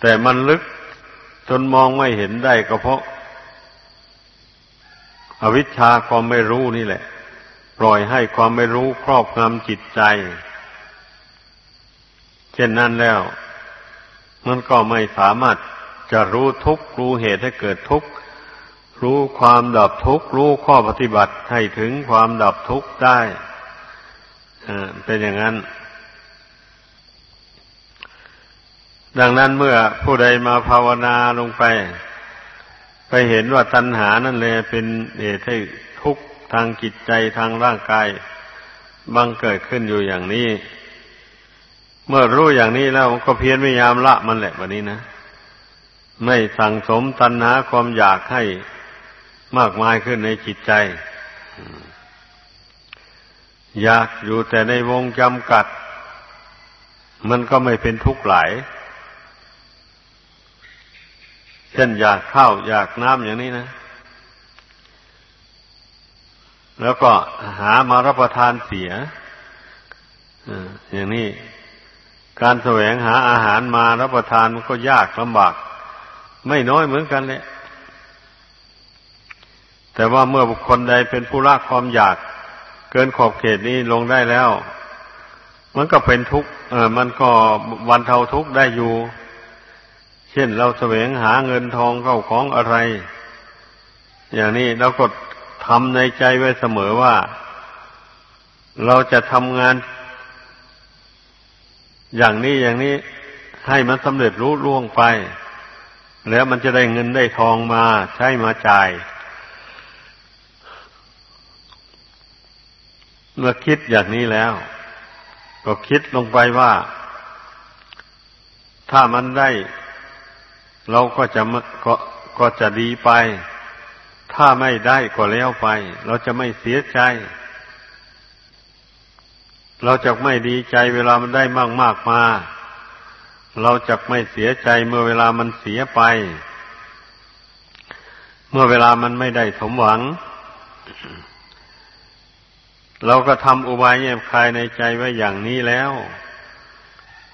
แต่มันลึกจนมองไม่เห็นได้ก็เพราะอาวิชชาความไม่รู้นี่แหละ ปล่อยให้ความไม่รู้ครอบงำจิตใจ เช่นนั้นแล้ว มันก็ไม่สามารถจะรู้ทุกรู้เหตุให้เกิดทุกข์รู้ความดับทุกข์รู้ข้อปฏิบัติให้ถึงความดับทุกข์ได้ เป็นอย่างนั้น ดังนั้นเมื่อผู้ใดมาภาวนาลงไป ไปเห็นว่าตัณหานั่นเลยเป็นเหตุให้ทุกข์ทางจิตใจทางร่างกายบังเกิดขึ้นอยู่อย่างนี้ เมื่อรู้อย่างนี้แล้วก็เพียรพยายามละมันแหละวันนี้นะ ไม่สั่งสมตัณหาความอยากให้มากมายขึ้นในจิตใจ อยากอยู่แต่ในวงจำกัด มันก็ไม่เป็นทุกข์หลายเช่นอยากข้าวอยากน้ำอย่างนี้นะ แล้วก็หามารับประทานเสียอย่างนี้การแสวงหาอาหารมารับประทานมันก็ยากลำบาก ไม่น้อยเหมือนกันเลยแต่ว่าเมื่อบุคคลใดเป็นผู้ละความอยาก เกินขอบเขตนี้ลงได้แล้ว มันก็เป็นทุกข์เออมันก็วันเทาทุกข์ได้อยู่ เช่นเราแสวงหาเงินทองเข้าของอะไร อย่างนี้เราก็ทำในใจไว้เสมอว่า เราจะทำงาน อย่างนี้อย่างนี้ให้มันสำเร็จรู้ล่วงไป แล้วมันจะได้เงินได้ทองมาใช้มาจ่าย เมื่อคิดอย่างนี้แล้ว ก็คิดลงไปว่า ถ้ามันได้ เราก็จะก็ก็จะดีไป ถ้าไม่ได้ก็แล้วไป เราจะไม่เสียใจ เราจะไม่ดีใจเวลามันได้มากมากมา เราจะไม่เสียใจเมื่อเวลามันเสียไป เมื่อเวลามันไม่ได้สมหวัง เราก็ทำอุบายแยบคายในใจไว้อย่างนี้แล้ว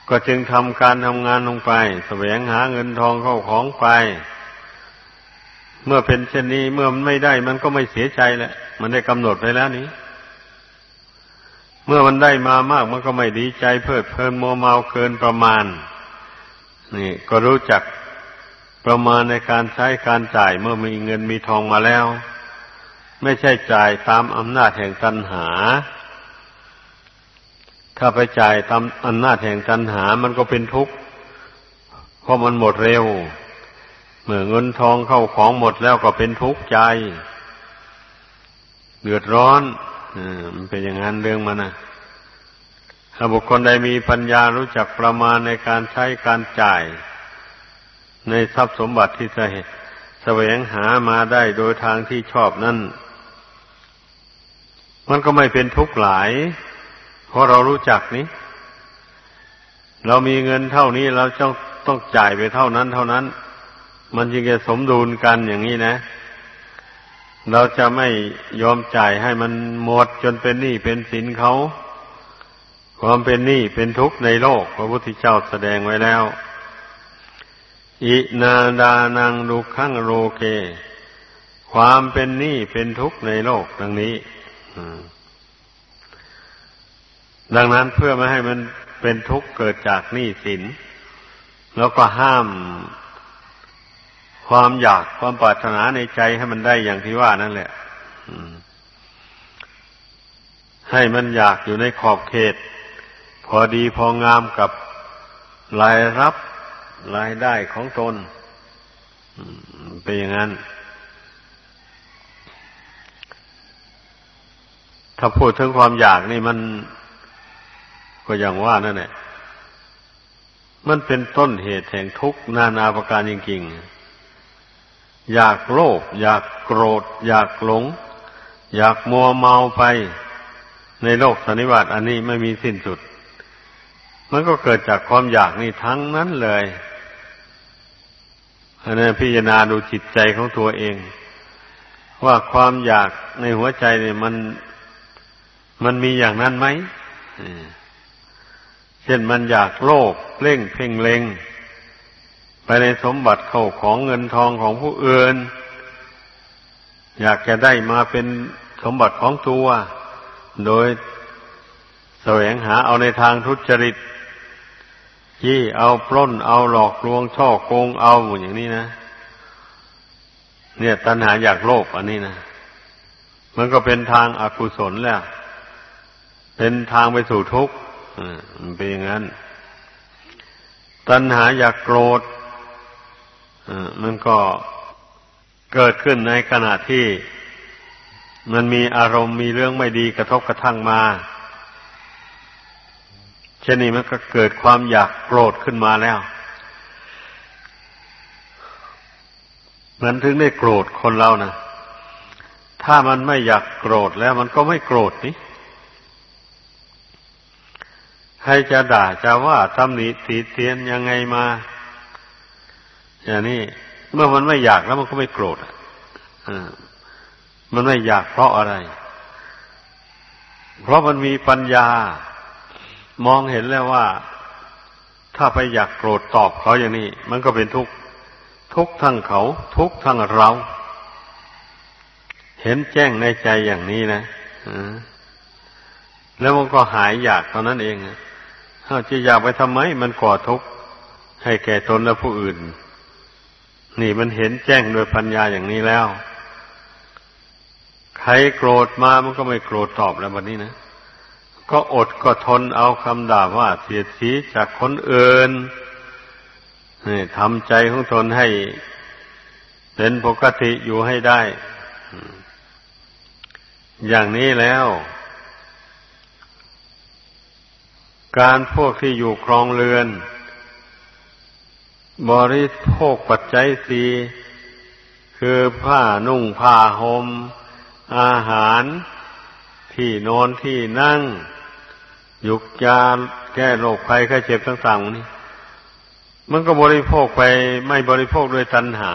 ก็จึงทำการทำงานลงไปสแสวงหาเงินทองเข้าของไป เมื่อเป็นเช่นนี้เมื่อมันไม่ได้ มันก็ไม่เสียใจแหละ มันได้กำหนดไปแล้วนี้ เมื่อมันได้มามากมันก็ไม่ดีใจเพิดเพลินโมเมาเกินประมาณ นี่ ก็รู้จักประมาณในการใช้การจ่ายเมื่อมีเงินมีทองมาแล้ว ไม่ใช่จ่ายตามอำนาจแห่งตัณหา ถ้าไปจ่ายตามอำนาจแห่งตัณหา มันก็เป็นทุกข์เพราะมันหมดเร็ว เมื่อเงินทองเข้าของหมดแล้วก็เป็นทุกข์ใจ เดือดร้อนอมันเป็นอย่างนั้นเรื่องมันนะถ้าบุคคลใดมีปัญญารู้จักประมาณในการใช้การจ่าย ในทรัพย์สมบัติที่จะแสวงหามาได้โดยทางที่ชอบนั่น มันก็ไม่เป็นทุกข์หลาย เพราะเรารู้จักนี้ เรามีเงินเท่านี้เราต้องต้องจ่ายไปเท่านั้น เท่านั้น มันจึงจะสมดุลกันอย่างนี้นะ เราจะไม่ยอมจ่ายให้มันหมดจนเป็นหนี้เป็นสินเขา ความเป็นหนี้เป็นทุกข์ในโลก พระพุทธเจ้าแสดงไว้แล้ว อินาดานังดุขังโรเก ความเป็นหนี้เป็นทุกข์ในโลกดังนี้ ดังนั้นเพื่อไม่ให้มันเป็นทุกข์เกิดจากหนี้สิน แล้วก็ห้ามความอยากความปรารถนาในใจให้มันได้อย่างที่ว่านั่นแหละให้มันอยากอยู่ในขอบเขต พอดีพองามกับรายรับรายได้ของตนเป็นอย่างนั้น ถ้าพูดถึงความอยากนี่มันก็อย่างว่านั่นแหละมันเป็นต้นเหตุแห่งทุกข์นานาประการจริงๆ อยากโลภอยากโกรธ อยากหลง อยากมัวเมาไป ในโลกสันนิบาตอันนี้ไม่มีสิ้นสุด มันก็เกิดจากความอยากนี่ทั้งนั้นเลยอันนั้พิจารณาดูจิตใจของตัวเอง ว่าความอยากในหัวใจเนี่ยมัน มันมีอย่างนั้นไหมเช่นมันอยากโลภเล่งเพ่งเลงไปในสมบัติเข้าของเงินทองของผู้อื่น อยากจะได้มาเป็นสมบัติของตัว โดยแสวงหาเอาในทางทุจริตยี่เอาปล้นเอาหลอกลวงช่อโกงเอาอย่างนี้นะ เนี่ยตัณหาอยากโลภอันนี้นะ มันก็เป็นทางอากุศลแล้ว เป็นทางไปสู่ทุกข์มันเป็นอย่างนั้น ตัณหาอยากโกรธมันก็เกิดขึ้นในขณะที่มันมีอารมณ์มีเรื่องไม่ดีกระทบกระทั่งมาเช่นนี้มันก็เกิดความอยากโกรธขึ้นมาแล้ว มันถึงได้โกรธคนเรานะถ้ามันไม่อยากโกรธแล้วมันก็ไม่โกรธนี่ ให้จะด่าจะว่าตำหนิตีเตียนยังไงมาอย่างนี้เมื่อมันไม่อยากแล้วมันก็ไม่โกรธอะมันไม่อยากเพราะอะไร เพราะมันมีปัญญา มองเห็นแล้วว่า ถ้าไปอยากโกรธตอบเขาอย่างนี้ มันก็เป็นทุกข์ทุกข์ทั้งเขา ทุกข์ทั้งเรา เห็นแจ้งในใจอย่างนี้นะแล้วมันก็หายอยากตอนนั้นเอง ถ้าจะอยากไปทำไม มันก่อทุกข์ให้แก่ตนและผู้อื่น นี่มันเห็นแจ้งโดยปัญญาอย่างนี้แล้ว ใครโกรธมามันก็ไม่โกรธตอบแล้ววันนี้นะ ก็อดก็ทนเอาคำด่าว่าเสียดสีจากคนอื่นนี่ทำใจของตนให้เป็นปกติอยู่ให้ได้ อย่างนี้แล้ว การพวกที่อยู่ครองเรือน บริโภคปัจจัยสีคือผ้านุ่งผ้าหม่มอาหารที่นอนที่นั่ง ยุกยาแก้โรคภัยไข้เจ็บต่างๆนี่มันก็บริโภคไปไม่บริโภคด้วยตัณหา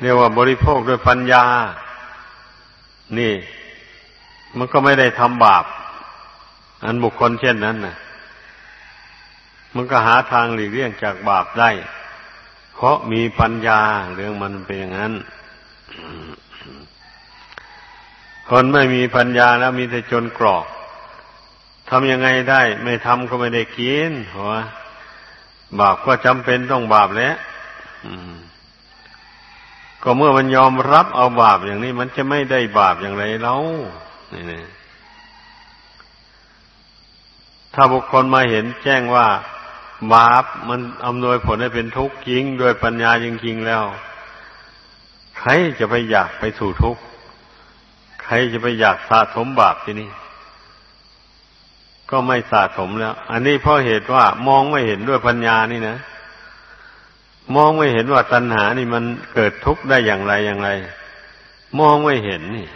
เรียกว่าบริโภคด้วยปัญญา นี่ มันก็ไม่ได้ทำบาป อันบุคคลเช่นนั้นนะมันก็หาทางหลีกเลี่ยงจากบาปได้ เพราะมีปัญญาเรื่องมันเป็นอย่างนั้น คนไม่มีปัญญาแล้วมีแต่จนกรอกทำยังไงได้ ไม่ทำก็ไม่ได้กินหัวบาปก็จำเป็นต้องบาปแล้วก็เมื่อมันยอมรับเอาบาปอย่างนี้ มันจะไม่ได้บาปอย่างไรเล่านี่นะ ถ้าบุคคลมาเห็นแจ้งว่าบาปมันอำนวยผลให้เป็นทุกข์จริงด้วยปัญญาจริงๆแล้ว ใครจะไปอยากไปสู่ทุกข์ใครจะไปอยากสะสมบาปที่นี่ก็ไม่สะสมแล้ว อันนี้เพราะเหตุว่ามองไม่เห็นด้วยปัญญานี่นะ มองไม่เห็นว่าตัณหานี่มันเกิดทุกข์ได้อย่างไรอย่างไร มองไม่เห็นนี่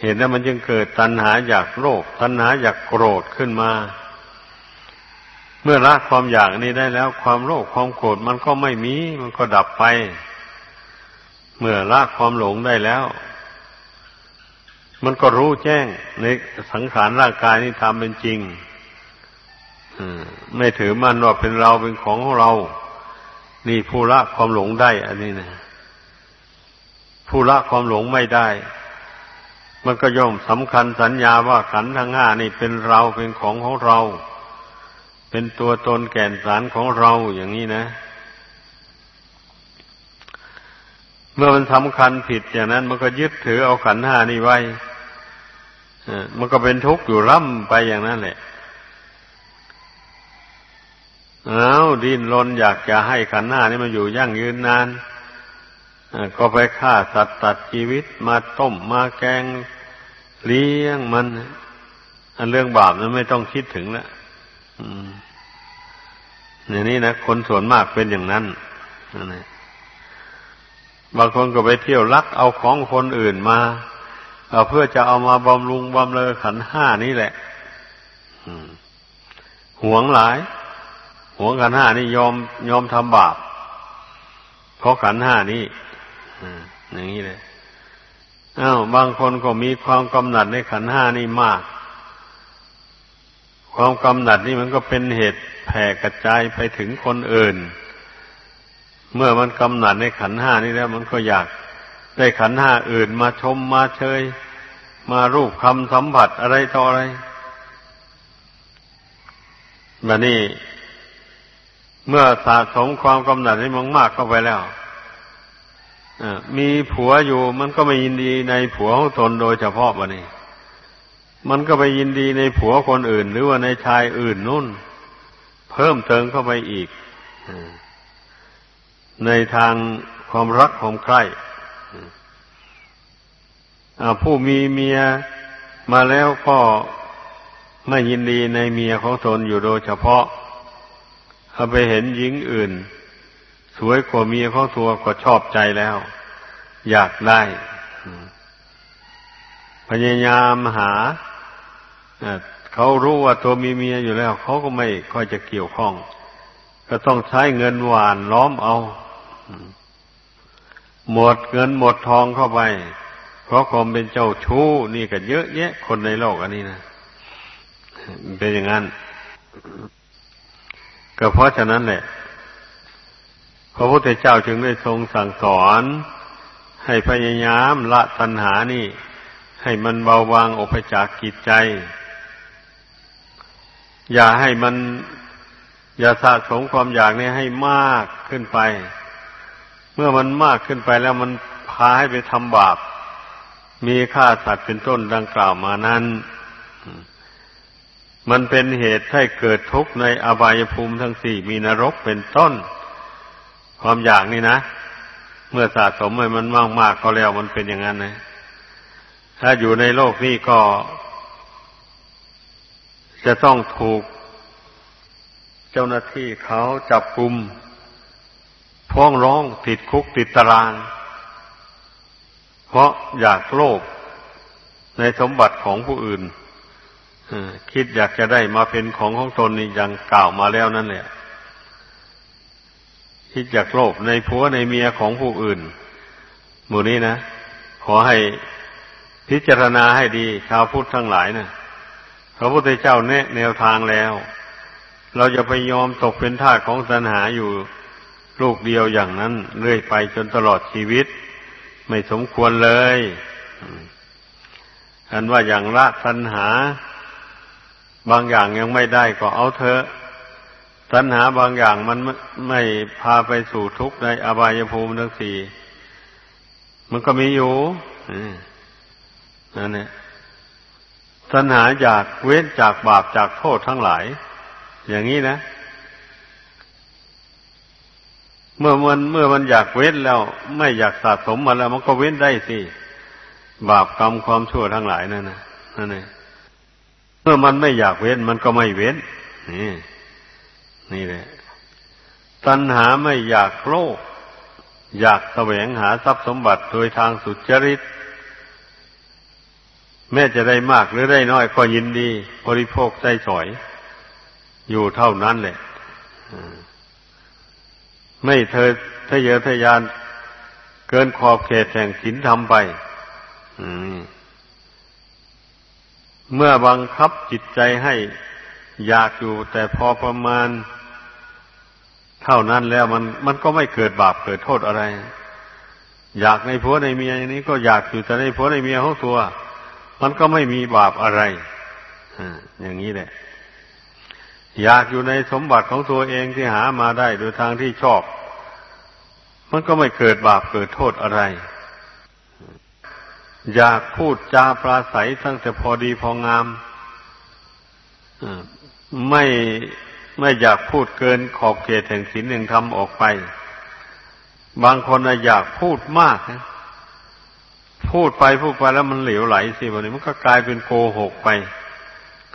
เห็นแล้วมันจึงเกิดตัณหาอยากโลภตัณหาอยากโกรธขึ้นมา เมื่อละความอยากนี้ได้แล้ว ความโลภความโกรธมันก็ไม่มี มันก็ดับไป เมื่อละความหลงได้แล้ว มันก็รู้แจ้งในสังขารร่างกายนี้ทำเป็นจริงไม่ถือมันว่าเป็นเราเป็นของของเรา นี่ผู้ละความหลงได้ อันนี้นะผู้ละความหลงไม่ได้ มันก็ย่อมสำคัญสัญญาว่าขันธ์ทั้งห้านี่เป็นเราเป็นของของเรา เป็นตัวตนแก่นสารของเราอย่างนี้นะ เมื่อมันสำคัญผิดอย่างนั้น มันก็ยึดถือเอาขันธ์ห้านี่ไว้มันก็เป็นทุกข์อยู่ร่ำไปอย่างนั้นแหละเอาดิ้นรนอยากจะให้ขันหน้านี่มันอยู่ยั่งยืนนาน ก็ไปฆ่าสัตว์ตัดชีวิตมาต้มมาแกงเลี้ยงมัน อันเรื่องบาปนั้นไม่ต้องคิดถึงแล้วอย่างนี้นะคนส่วนมากเป็นอย่างนั้นบางคนก็ไปเที่ยวลักเอาของคนอื่นมาเพื่อจะเอามาบำรุงบำเรอขันห้านี้แหละหวงหลาย หวงขันห้านี่ยอมยอมทำบาป เพราะขันห้านี้ อย่างนี้เลยอ้าวบางคนก็มีความกำหนัดในขันห้านี่มาก ความกำหนัดนี่มันก็เป็นเหตุแผ่กระจายไปถึงคนอื่น เมื่อมันกำหนัดในขันห้านี่แล้ว มันก็อยากได้ขันห้าอื่นมาชมมาเชย มารูปคำสัมผัสอะไรต่ออะไรแบบนี้เมื่อสะสมความกำหนัดให้มากๆเข้าไปแล้ว มีผัวอยู่มันก็ไม่ยินดีในผัวของตนโดยเฉพาะวะนี่มันก็ไปยินดีในผัวคนอื่น หรือว่าในชายอื่นนู่น เพิ่มเติมเข้าไปอีกในทางความรักความใคร่ผู้มีเมียมาแล้วก็ไม่ยินดีในเมียของตนอยู่โดยเฉพาะถ้าไปเห็นหญิงอื่น สวยกว่าเมียของตัวก็ชอบใจแล้ว อยากได้พยายามหาเขารู้ว่าตัวมีเมียอยู่แล้ว เขาก็ไม่ค่อยจะเกี่ยวข้อง ก็ต้องใช้เงินหวานล้อมเอาหมดเงินหมดทองเข้าไป เพราะความเป็นเจ้าชู้นี่ก็เยอะแยะ คนในโลกอันนี้นะเป็นอย่างนั้น ก็เพราะฉะนั้นแหละ พระพุทธเจ้าจึงได้ทรงสั่งสอน ให้พยายามละตัณหานี่ ให้มันเบาบางออกไปจากกิจใจ อย่าให้มัน อย่าสะสมความอยากนี้ให้มากขึ้นไป เมื่อมันมากขึ้นไปแล้วมันพาให้ไปทำบาป มีฆ่าสัตว์เป็นต้นดังกล่าวมานั้น มันเป็นเหตุให้เกิดทุกข์ในอบายภูมิทั้งสี่มีนรกเป็นต้น ความอยากนี่นะ เมื่อสะสมไปมันมากมากก็แล้วมันเป็นอย่างนั้นนะ ถ้าอยู่ในโลกนี้ก็ จะต้องถูก เจ้าหน้าที่เขาจับกลุ่มพ้องร้องติดคุกติดตาราง เพราะอยากโลภในสมบัติของผู้อื่นคิดอยากจะได้มาเป็นของของตนนี่ยังกล่าวมาแล้วนั่นแหละ คิดอยากโลภในผัวในเมียของผู้อื่น หมู่นี้นะ ขอให้พิจารณาให้ดี ชาวพุทธทั้งหลายนะพระพุทธเจ้าแนะแนวทางแล้ว เราจะไปยอมตกเป็นทาสของตัณหาอยู่ลูกเดียวอย่างนั้น เรื่อยไปจนตลอดชีวิต ไม่สมควรเลยอันว่าอย่างละตัณหา บางอย่างยังไม่ได้ก็เอาเถอะ ตัณหาบางอย่างมันไม่พาไปสู่ทุกข์ในอบายภูมิทั้งสี่มันก็มีอยู่นั่นเนี่ยตัณหาอยากเว้นจากบาปจากโทษทั้งหลาย อย่างนี้นะ เมื่อมันเมื่อมันอยากเว้นแล้ว ไม่อยากสะสมมาแล้ว มันก็เว้นได้สิบาปกรรมความชั่วทั้งหลายนั่นนะนั่นเองเมื่อมันไม่อยากเว้น มันก็ไม่เว้นนี่ นี่แหละ ตัณหาไม่อยากโลภอยากแสวงหาทรัพย์สมบัติโดยทางสุจริต แม้จะได้มากหรือได้น้อยก็ยินดี บริโภคใจสอย อยู่เท่านั้นแหละไม่เธอทะเยอทะยานเกินขอบเขตแห่งศีลธรรมไปเมื่อบังคับจิตใจให้อยากอยู่แต่พอประมาณ เท่านั้นแล้วมันมันก็ไม่เกิดบาปเกิดโทษอะไร อยากในผัวในเมียอย่างนี้ก็อยากอยู่แต่ในผัวในเมียของตัว มันก็ไม่มีบาปอะไรอย่างนี้แหละ อยากอยู่ในสมบัติของตัวเองที่หามาได้โดยทางที่ชอบ มันก็ไม่เกิดบาปเกิดโทษอะไร อยากพูดจาปราศัยทั้งแต่พอดีพองามไม่ ไม่อยากพูดเกินขอบเขตแห่งศีลแห่งธรรมออกไป บางคนอยากพูดมากนะพูดไปพูดไปแล้วมันเหลวไหลสิวันนี้มันก็กลายเป็นโกหกไป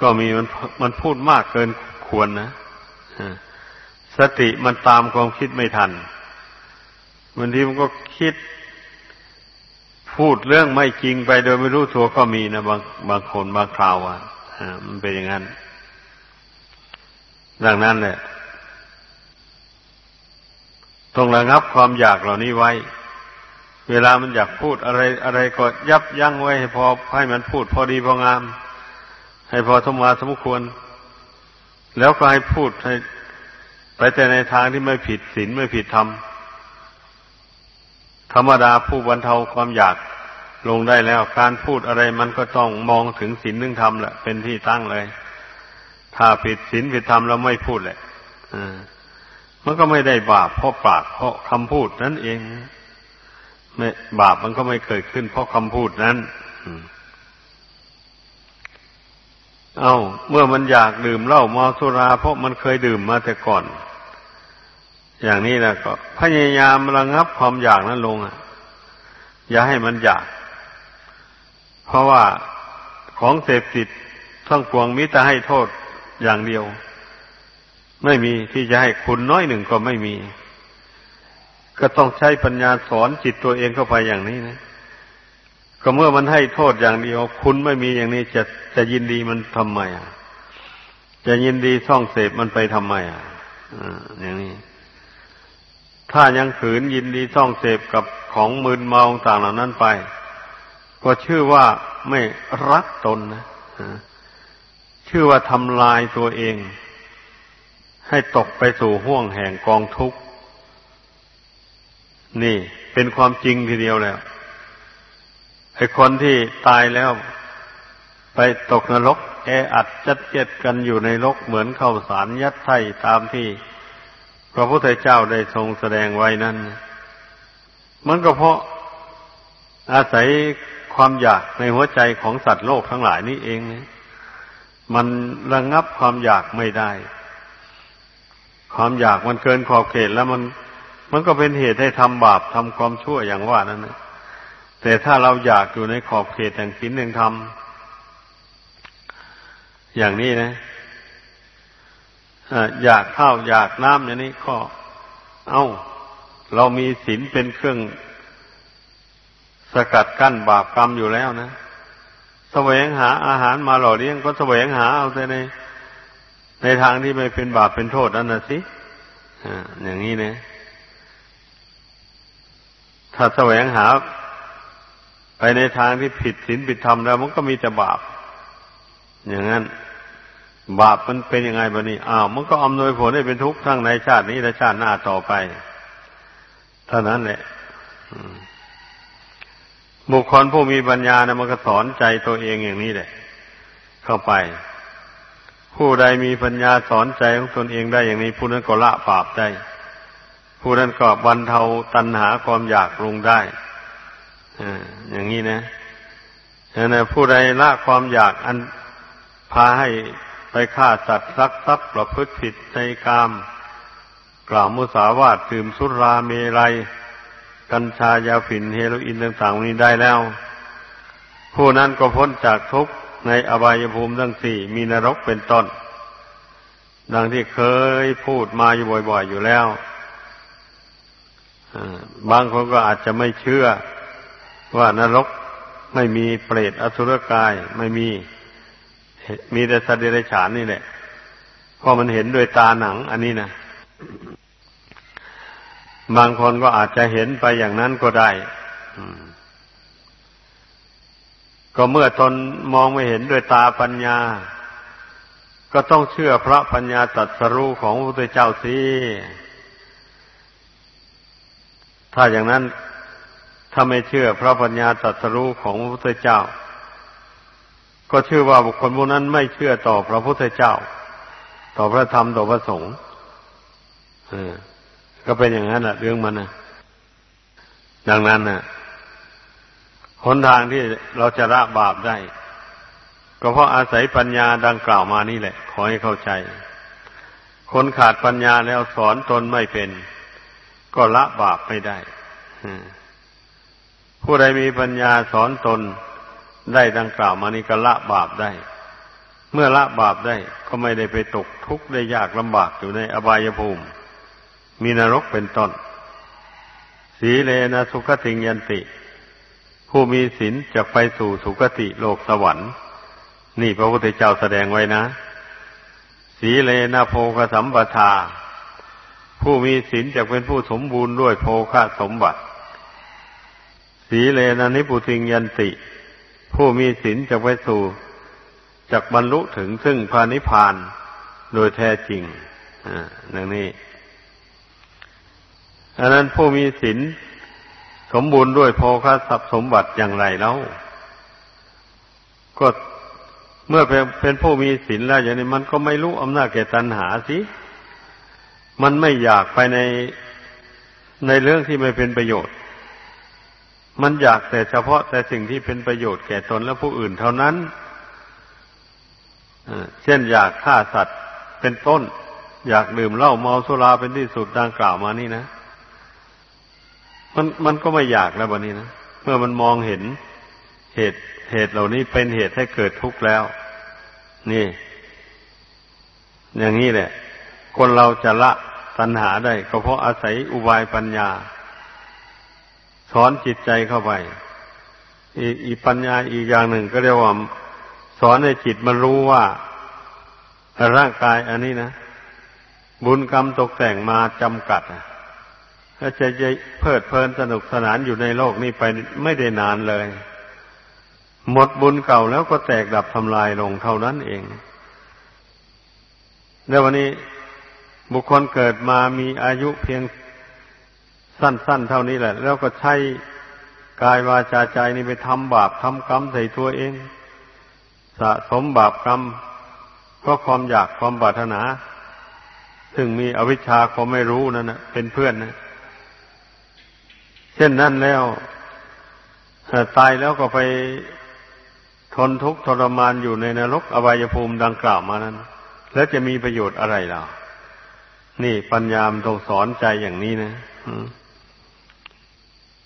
ก็มีมันมันพูดมากเกินควรนะสติมันตามความคิดไม่ทันบางทีมันก็คิด พูดเรื่องไม่จริงไปโดยไม่รู้ตัวก็มีนะบางบางคนบางคราวอะมันเป็นอย่างนั้น ดังนั้นแหละต้องระงับความอยากเหล่านี้ไว้ เวลามันอยากพูดอะไรอะไรก็ยับยั้งไว้ให้พอให้มันพูดพอดีพองาม ให้พอสมมาสมควร แล้วก็ให้พูดให้ไปแต่ในทางที่ไม่ผิดศีลไม่ผิดธรรมธรรมดาผู้บรรเทาความอยากลงได้แล้ว การพูดอะไรมันก็ต้องมองถึงศีลนึงธรรมแหละเป็นที่ตั้งเลย ถ้าผิดศีลผิดธรรมแล้วไม่พูดแหละมันก็ไม่ได้บาปเพราะปากเพราะคำพูดนั่นเองไม่บาปมันก็ไม่เกิดขึ้นเพราะคำพูดนั้นเอาเมื่อมันอยากดื่มเหล้าเมาสุรา เพราะมันเคยดื่มมาแต่ก่อน อย่างนี้นะก็ พยายามระงับความอยากนั้นลงอะ อย่าให้มันอยาก เพราะว่าของเสพติดทั้งปวงมิต่ให้โทษ อย่างเดียว ไม่มีที่จะให้คุณน้อยหนึ่งก็ไม่มี ก็ต้องใช้ปัญญาสอนจิตตัวเองเข้าไปอย่างนี้นะ ก็เมื่อมันให้โทษอย่างเดียว คุณไม่มีอย่างนี้จะจะยินดีมันทำไมอะ จะยินดีท่องเสพมันไปทำไมอะอย่างนี้ ถ้ายังขืนยินดีท่องเสพกับของมึนเมาต่างเหล่านั้นไป ก็ชื่อว่าไม่รักตนนะ ชื่อว่าทำลายตัวเอง ให้ตกไปสู่ห่วงแห่งกองทุกข์ นี่เป็นความจริงทีเดียวแล้วไอ้คนที่ตายแล้ว ไปตกนรก แออัดจัดเจ็ดกันอยู่ในรกเหมือนเข้าสารยัดไถ่ตามที่ พระพุทธเจ้าได้ทรงแสดงไว้นั้น มันก็เพราะอาศัยความอยากในหัวใจของสัตว์โลกทั้งหลายนี้เองนะ มันระงงับความอยากไม่ได้ ความอยากมันเกินขอบเขตแล้วมัน มันก็เป็นเหตุให้ทำบาปทำความชั่วอย่างว่านั้นนะแต่ถ้าเราอยากอยู่ในขอบเขตแห่งศีลแห่งธรรมอย่างนี้นะอยากข้าวอยากน้ำอย่างนี้ก็เอา้า เรามีศีลเป็นเครื่องสกัดกั้นบาปกรรมอยู่แล้วนะ แสวงหาอาหารมาหล่อเลี้ยงก็แสวงหาเอาแต่ใน ในทางที่ไม่เป็นบาปเป็นโทษนั่นนะสิอย่างนี้นะถ้าแสวงหา ไปในทางที่ผิดศีลผิดธรรมแล้วมันก็มีแต่บาป อย่างนั้น บาปมันเป็นยังไงบ้านี้อ้าวมันก็อำนวยผลให้เป็นทุกข์ทั้งในชาตินี้และชาติหน้าต่อไป เท่านั้นแหละ บุคคลผู้มีปัญญานะมันก็สอนใจตัวเองอย่างนี้แหละ เข้าไป ผู้ใดมีปัญญาสอนใจของตนเองได้อย่างนี้ ผู้นั้นก็ละบาปได้ ผู้นั้นก็บรรเทาตัณหาความอยากลงได้อย่างนี้นะอย่างนั้นผู้ใดละความอยากอันพาให้ไปฆ่าสัตว์รักทรัพย์ประพฤติผิดในกาม กล่าวมุสาวาทดื่มสุราเมรัย กัญชายาฝิ่นเฮโรอีนต่างๆนี้ได้แล้ว ผู้นั้นก็พ้นจากทุกข์ในอบายภูมิทั้งสี่มีนรกเป็นต้น ดังที่เคยพูดมาอยู่บ่อยๆอยู่แล้วบางคนก็อาจจะไม่เชื่อว่านรกไม่มีเปรตอสุรกายไม่มี มีแต่สัตว์เดรัจฉานนี่แหละเพราะมันเห็นด้วยตาหนัง อันนี้นะ บางคนก็อาจจะเห็นไปอย่างนั้นก็ได้ก็เมื่อตนมองไม่เห็นด้วยตาปัญญา ก็ต้องเชื่อพระปัญญาตรัสรู้ของพระพุทธเจ้าสิ ถ้าอย่างนั้นถ้าไม่เชื่อพระปัญญาตรัสรู้ของพระพุทธเจ้า ก็ชื่อว่าบุคคลผู้นั้นไม่เชื่อต่อพระพุทธเจ้า ต่อพระธรรมต่อพระสงฆ์ ก็เป็นอย่างนั้นแหละเรื่องมันนะดังนั้นนะหนทางที่เราจะละบาปได้ ก็เพราะอาศัยปัญญาดังกล่าวมานี่แหละ ขอให้เข้าใจ คนขาดปัญญาแล้วสอนตนไม่เป็น ก็ละบาปไม่ได้ผู้ใดมีปัญญาสอนตนได้ดังกล่าวมานี่ก็ละบาปได้ เมื่อละบาปได้ก็ไม่ได้ไปตกทุกข์ได้ยากลำบากอยู่ในอบายภูมิ มีนรกเป็นต้น สีเลนะสุขติงยันติ ผู้มีศีลจะไปสู่สุคติโลกสวรรค์ นี่พระพุทธเจ้าแสดงไว้นะ สีเลนะโพคสัมปทา ผู้มีศีลจะเป็นผู้สมบูรณ์ด้วยโภคสมบัติ สีเลนะนิพุติงยันติ ผู้มีศีลจะไปสู่จักบรรลุถึงซึ่งพานิพานโดยแท้จริง อ่าน่งนี้ อันนั้นผู้มีศีลสมบูรณ์ด้วยโภคทรัพย์สมบัติอย่างไรแล้วก็เมื่อเป็นเป็นผู้มีศีลแล้วอย่างนี้มันก็ไม่รู้อำนาจแก่ตัณหาสิ มันไม่อยากไปในในเรื่องที่ไม่เป็นประโยชน์ มันอยากแต่เฉพาะแต่สิ่งที่เป็นประโยชน์แก่ตนและผู้อื่นเท่านั้นเช่นอยากฆ่าสัตว์เป็นต้น อยากดื่มเหล้าเมาสุราเป็นที่สุดดังกล่าวมานี่นะ มันมันก็ไม่อยากแล้ววันนี้นะเมื่อมันมองเห็นเหตุเหตุเหล่านี้เป็นเหตุให้เกิดทุกข์แล้ว นี่ อย่างนี้แหละ คนเราจะละตัณหาได้ก็เพราะอาศัยอุบายปัญญาสอนจิตใจเข้าไปอีอีปัญญาอีกอย่างหนึ่งก็เรียกว่าสอนให้จิตมันรู้ว่าร่างกายอันนี้นะบุญกรรมตกแต่งมาจำกัดอะ ถ้าจะจะเพลิดเพลินสนุกสนานอยู่ในโลกนี้ไปไม่ได้นานเลย หมดบุญเก่าแล้วก็แตกดับทำลายลงเท่านั้นเองแล้ววันนี้บุคคลเกิดมามีอายุเพียงสั้น ๆ เท่านี้แหละ แล้วก็ใช้กายวาจาใจนี่ไปทำบาปทำกรรมใส่ตัวเอง สะสมบาปกรรมเพราะความอยากความบาถนา ซึ่งมีอวิชชาความไม่รู้นั่นนะเป็นเพื่อนนะ เช่นนั้นแล้วตายแล้วก็ไปทนทุกข์ทรมานอยู่ในนรกอบายภูมิดังกล่าวมานั้น แล้วจะมีประโยชน์อะไรล่ะนี่ปัญญามต้องสอนใจอย่างนี้นะ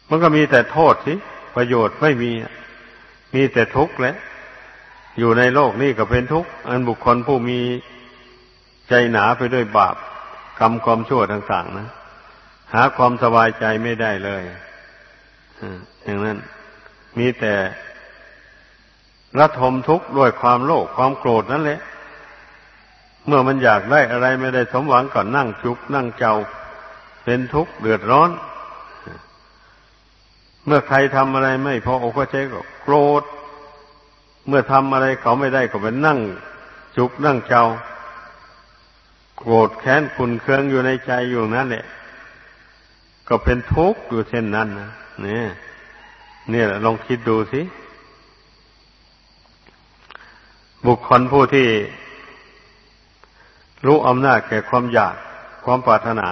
มันก็มีแต่โทษสิ ประโยชน์ไม่มี มีแต่ทุกข์แหละ อยู่ในโลกนี่ก็เป็นทุกข์ อันบุคคลผู้มีใจหนาไปด้วยบาปกรรมความชั่วต่างๆนะ หาความสบายใจไม่ได้เลยอย่างนั้น มีแต่ระทมทุกข์ด้วยความโลภความโกรธนั่นแหละ เมื่อมันอยากได้อะไรไม่ได้สมหวังก่อนนั่งจุกนั่งเจ้า เป็นทุกข์เดือดร้อน เมื่อใครทำอะไรไม่พออกก็ใจก็โกรธ เมื่อทำอะไรเขาไม่ได้ก็เป็นนั่งจุกนั่งเจ้า โกรธแค้นขุนเคืองอยู่ในใจอยู่นั่นแหละ ก็เป็นทุกข์อยู่เช่นนั้นนะนี่เนี่ยลองคิดดูสิบุคคลผู้ที่รู้อำนาจแก่ความอยากความปรารถนา